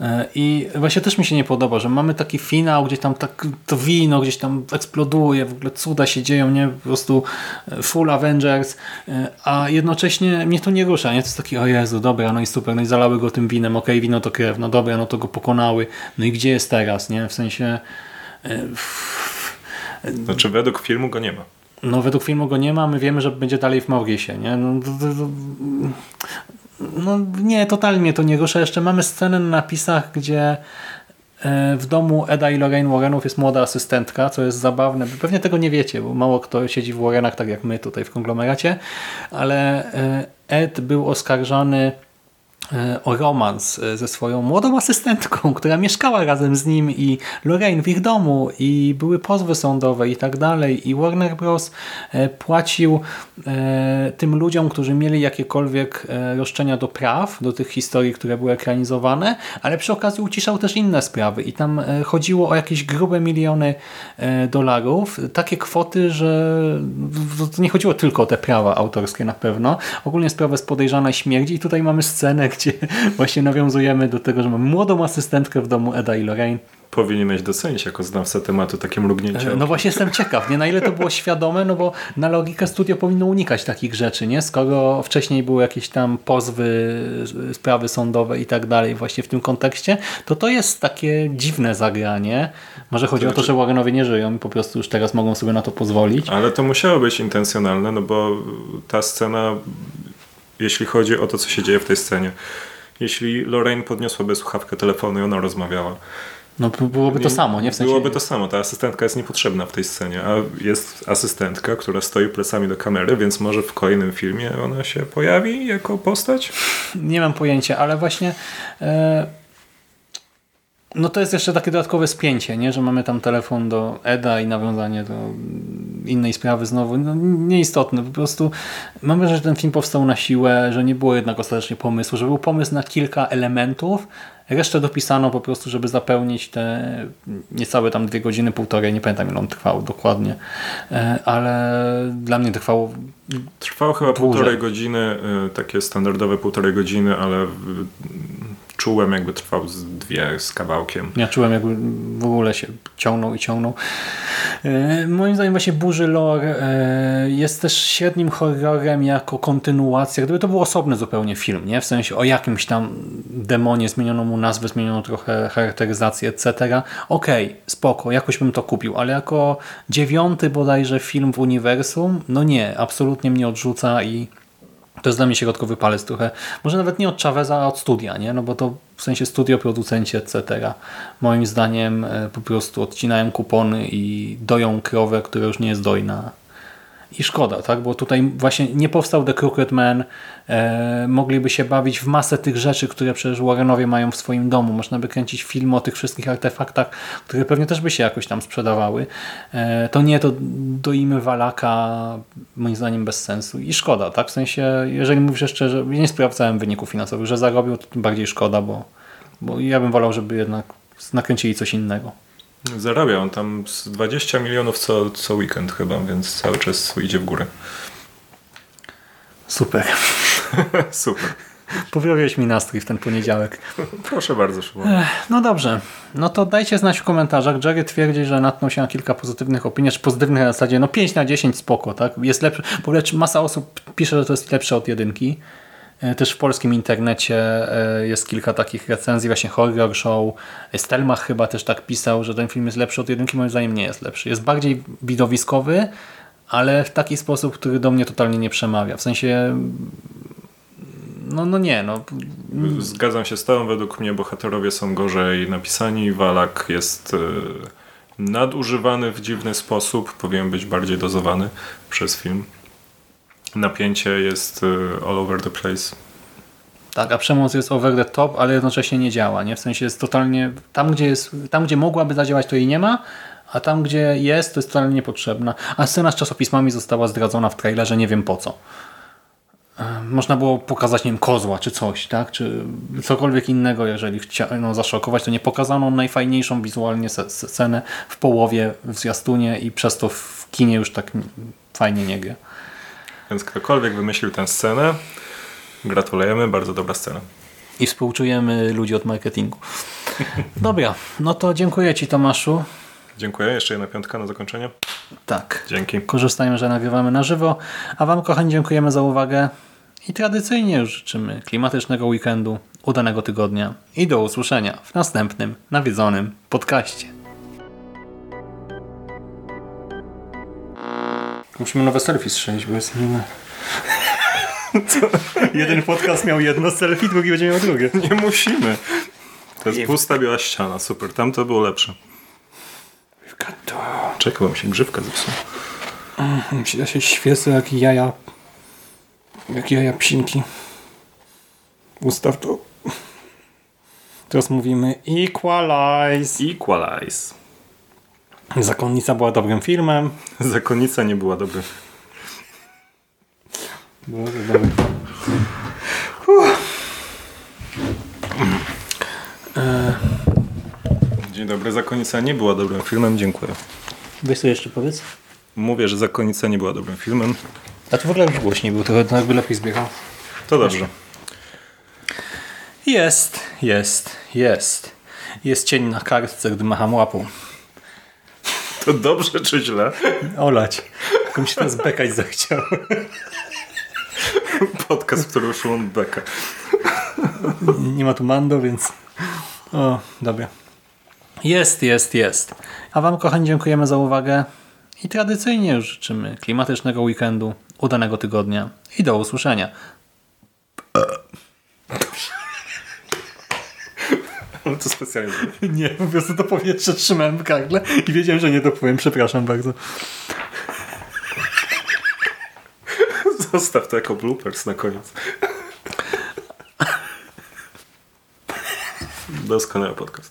E, I właśnie też mi się nie podoba, że mamy taki finał, gdzie tam tak to wino gdzieś tam eksploduje, w ogóle cuda się dzieją, nie? Po prostu e, full Avengers, e, a jednocześnie mnie to nie rusza, nie? To jest taki, o Jezu, dobra, no i super, no i zalały go tym winem, okej, okay, wino to krew, no dobra, no to go pokonały, no i gdzie jest teraz, nie? W sensie... Znaczy według filmu go nie ma. No według filmu go nie ma, my wiemy, że będzie dalej w Maurisie, nie? No, no nie, totalnie to nie rusza. Jeszcze mamy scenę na napisach, gdzie e, w domu Eda i Lorraine Warrenów jest młoda asystentka, co jest zabawne. Pewnie tego nie wiecie, bo mało kto siedzi w Warrenach, tak jak my tutaj w konglomeracie, ale e, Ed był oskarżony o romans e, ze swoją młodą asystentką, (laughs) która mieszkała razem z nim i Lorraine w ich domu i były pozwy sądowe i tak dalej i Warner Bros. E, płacił tym ludziom, którzy mieli jakiekolwiek roszczenia do praw, do tych historii, które były ekranizowane, ale przy okazji uciszał też inne sprawy i tam chodziło o jakieś grube miliony dolarów, takie kwoty, że nie chodziło tylko o te prawa autorskie na pewno. Ogólnie sprawę z podejrzanej śmierci i tutaj mamy scenę, gdzie (laughs) właśnie nawiązujemy do tego, że mam młodą asystentkę w domu Eda i Lorraine. Powinieneś docenić jako znawca tematu takie mrugnięcie. No właśnie jestem (laughs) ciekaw, nie na ile to było świadome, no bo na logikę studio powinno unikać takich rzeczy, nie? Skoro wcześniej były jakieś tam pozwy, sprawy sądowe i tak dalej właśnie w tym kontekście, to to jest takie dziwne zagranie. Może chodzi to o to, znaczy- że Warrenowie nie żyją i po prostu już teraz mogą sobie na to pozwolić. Ale to musiało być intencjonalne, no bo ta scena jeśli chodzi o to, co się dzieje w tej scenie. Jeśli Lorraine podniosłaby słuchawkę telefonu i ona rozmawiała, no byłoby to samo, nie? W sensie... Byłoby to samo. Ta asystentka jest niepotrzebna w tej scenie, a jest asystentka, która stoi plecami do kamery, więc może w kolejnym filmie ona się pojawi jako postać? Nie mam pojęcia, ale właśnie e, no to jest jeszcze takie dodatkowe spięcie, nie? że mamy tam telefon do Eda i nawiązanie do innej sprawy znowu. No, nieistotne. Po prostu mam wrażenie, że ten film powstał na siłę, że nie było jednak ostatecznie pomysłu, że był pomysł na kilka elementów, resztę dopisano po prostu, żeby zapełnić te niecałe tam dwie godziny, półtorej, nie pamiętam ile on trwał dokładnie, e, ale dla mnie trwało Trwało chyba Dłużej. półtorej godziny, y, takie standardowe półtorej godziny, ale czułem jakby trwał z dwie z kawałkiem. Ja czułem jakby w ogóle się ciągnął i ciągnął. E, moim zdaniem właśnie Burzy Lore e, jest też średnim horrorem jako kontynuacja. Gdyby to był osobny zupełnie film, nie? W sensie o jakimś tam demonie, zmieniono mu nazwę, zmieniono trochę charakteryzację, etc. Okej, spoko, jakoś bym to kupił, ale jako dziewiąty bodajże film w uniwersum, no nie, absolutnie mnie odrzuca i to jest dla mnie środkowy palec trochę. Może nawet nie od Chaveza, a od studia, nie? No bo to w sensie studio, producenci, etc. Moim zdaniem e, po prostu odcinają kupony i doją krowę, która już nie jest dojna. I szkoda, tak? Bo tutaj właśnie nie powstał The Crooked Man. E, mogliby się bawić w masę tych rzeczy, które przecież Warrenowie mają w swoim domu. Można by kręcić film o tych wszystkich artefaktach, które pewnie też by się jakoś tam sprzedawały. E, to nie, to doimy walaka moim zdaniem bez sensu. I szkoda, tak? W sensie, jeżeli mówisz jeszcze, że nie sprawdzałem wyników finansowych, że zarobił, to tym bardziej szkoda, bo, bo ja bym wolał, żeby jednak nakręcili coś innego. Zarabia on tam z 20 milionów co, co weekend chyba, więc cały czas idzie w górę. Super. (laughs) Super. Poprawiłeś mi nastrój w ten poniedziałek. Proszę bardzo, Szymon. No dobrze, no to dajcie znać w komentarzach. Jerry twierdzi, że natknął się na kilka pozytywnych opinii, czy pozytywnych na zasadzie, no 5 na 10 spoko, tak? Jest lepszy, ogóle masa osób pisze, że to jest lepsze od jedynki. E, Też w polskim internecie e, jest kilka takich recenzji, właśnie Horror Show. Stelmach chyba też tak pisał, że ten film jest lepszy od jedynki, moim zdaniem nie jest lepszy. Jest bardziej widowiskowy, ale w taki sposób, który do mnie totalnie nie przemawia. W sensie, no, no nie, no Zgadzam się z tobą, według mnie bohaterowie są gorzej napisani, Walak jest y, nadużywany w dziwny sposób, powinien być bardziej dozowany przez film. Napięcie jest y, all over the place. Tak, a przemoc jest over the top, ale jednocześnie nie działa, nie? W sensie jest totalnie, tam gdzie, jest, tam gdzie mogłaby zadziałać, to jej nie ma, a tam gdzie jest, to jest totalnie niepotrzebna. A scena z czasopismami została zdradzona w trailerze, nie wiem po co. Można było pokazać, nie wiem, kozła czy coś, tak? Czy cokolwiek innego, jeżeli chciano zaszokować, to nie pokazano najfajniejszą wizualnie scenę w połowie w zwiastunie i przez to w kinie już tak fajnie nie gra. Więc ktokolwiek wymyślił tę scenę, gratulujemy, bardzo dobra scena. I współczujemy ludzi od marketingu. Dobra, no to dziękuję Ci Tomaszu. Dziękuję. Jeszcze jedna piątka na zakończenie. Tak. Dzięki. Korzystajmy, że nagrywamy na żywo. A Wam, kochani, dziękujemy za uwagę. I tradycyjnie już życzymy klimatycznego weekendu, udanego tygodnia i do usłyszenia w następnym nawiedzonym podcaście. Musimy nowe selfie strzelić, bo jest miły. (laughs) Jeden podcast miał jedno selfie, drugi będzie miał drugie. (laughs) Nie musimy. To jest pusta biała ściana. Super. Tam to było lepsze. Czekaj, bo mi się grzywka zepsuła. Ja się świecę jak jaja. Jak jaja psinki. Ustaw to. Teraz mówimy Equalize. Equalize. Zakonnica była dobrym filmem. (laughs) Zakonnica nie była dobra. Boże, dobry. Dzień dobry. Zakonnica nie była dobrym filmem. Dziękuję. Weź sobie jeszcze powiedz. Mówię, że Zakonnica nie była dobrym filmem. A to w ogóle już głośniej był, to jakby lepiej zbiegał. To dobrze. Jest, jest, jest. Jest cień na kartce, gdy macham łapą. To dobrze czy źle? Olać. Tylko mi się teraz bekać zachciał. Podcast, w którym Szymon Beka. Nie ma tu Mando, więc... O, dobra. Jest, jest, jest. A Wam, kochani, dziękujemy za uwagę i tradycyjnie już życzymy klimatycznego weekendu, udanego tygodnia i do usłyszenia. Ale to specjalnie. (laughs) Nie, po prostu to powietrze trzymałem w gardle i wiedziałem, że nie dopowiem. Przepraszam bardzo. (laughs) Zostaw to jako bloopers na koniec. (laughs) Doskonały podcast.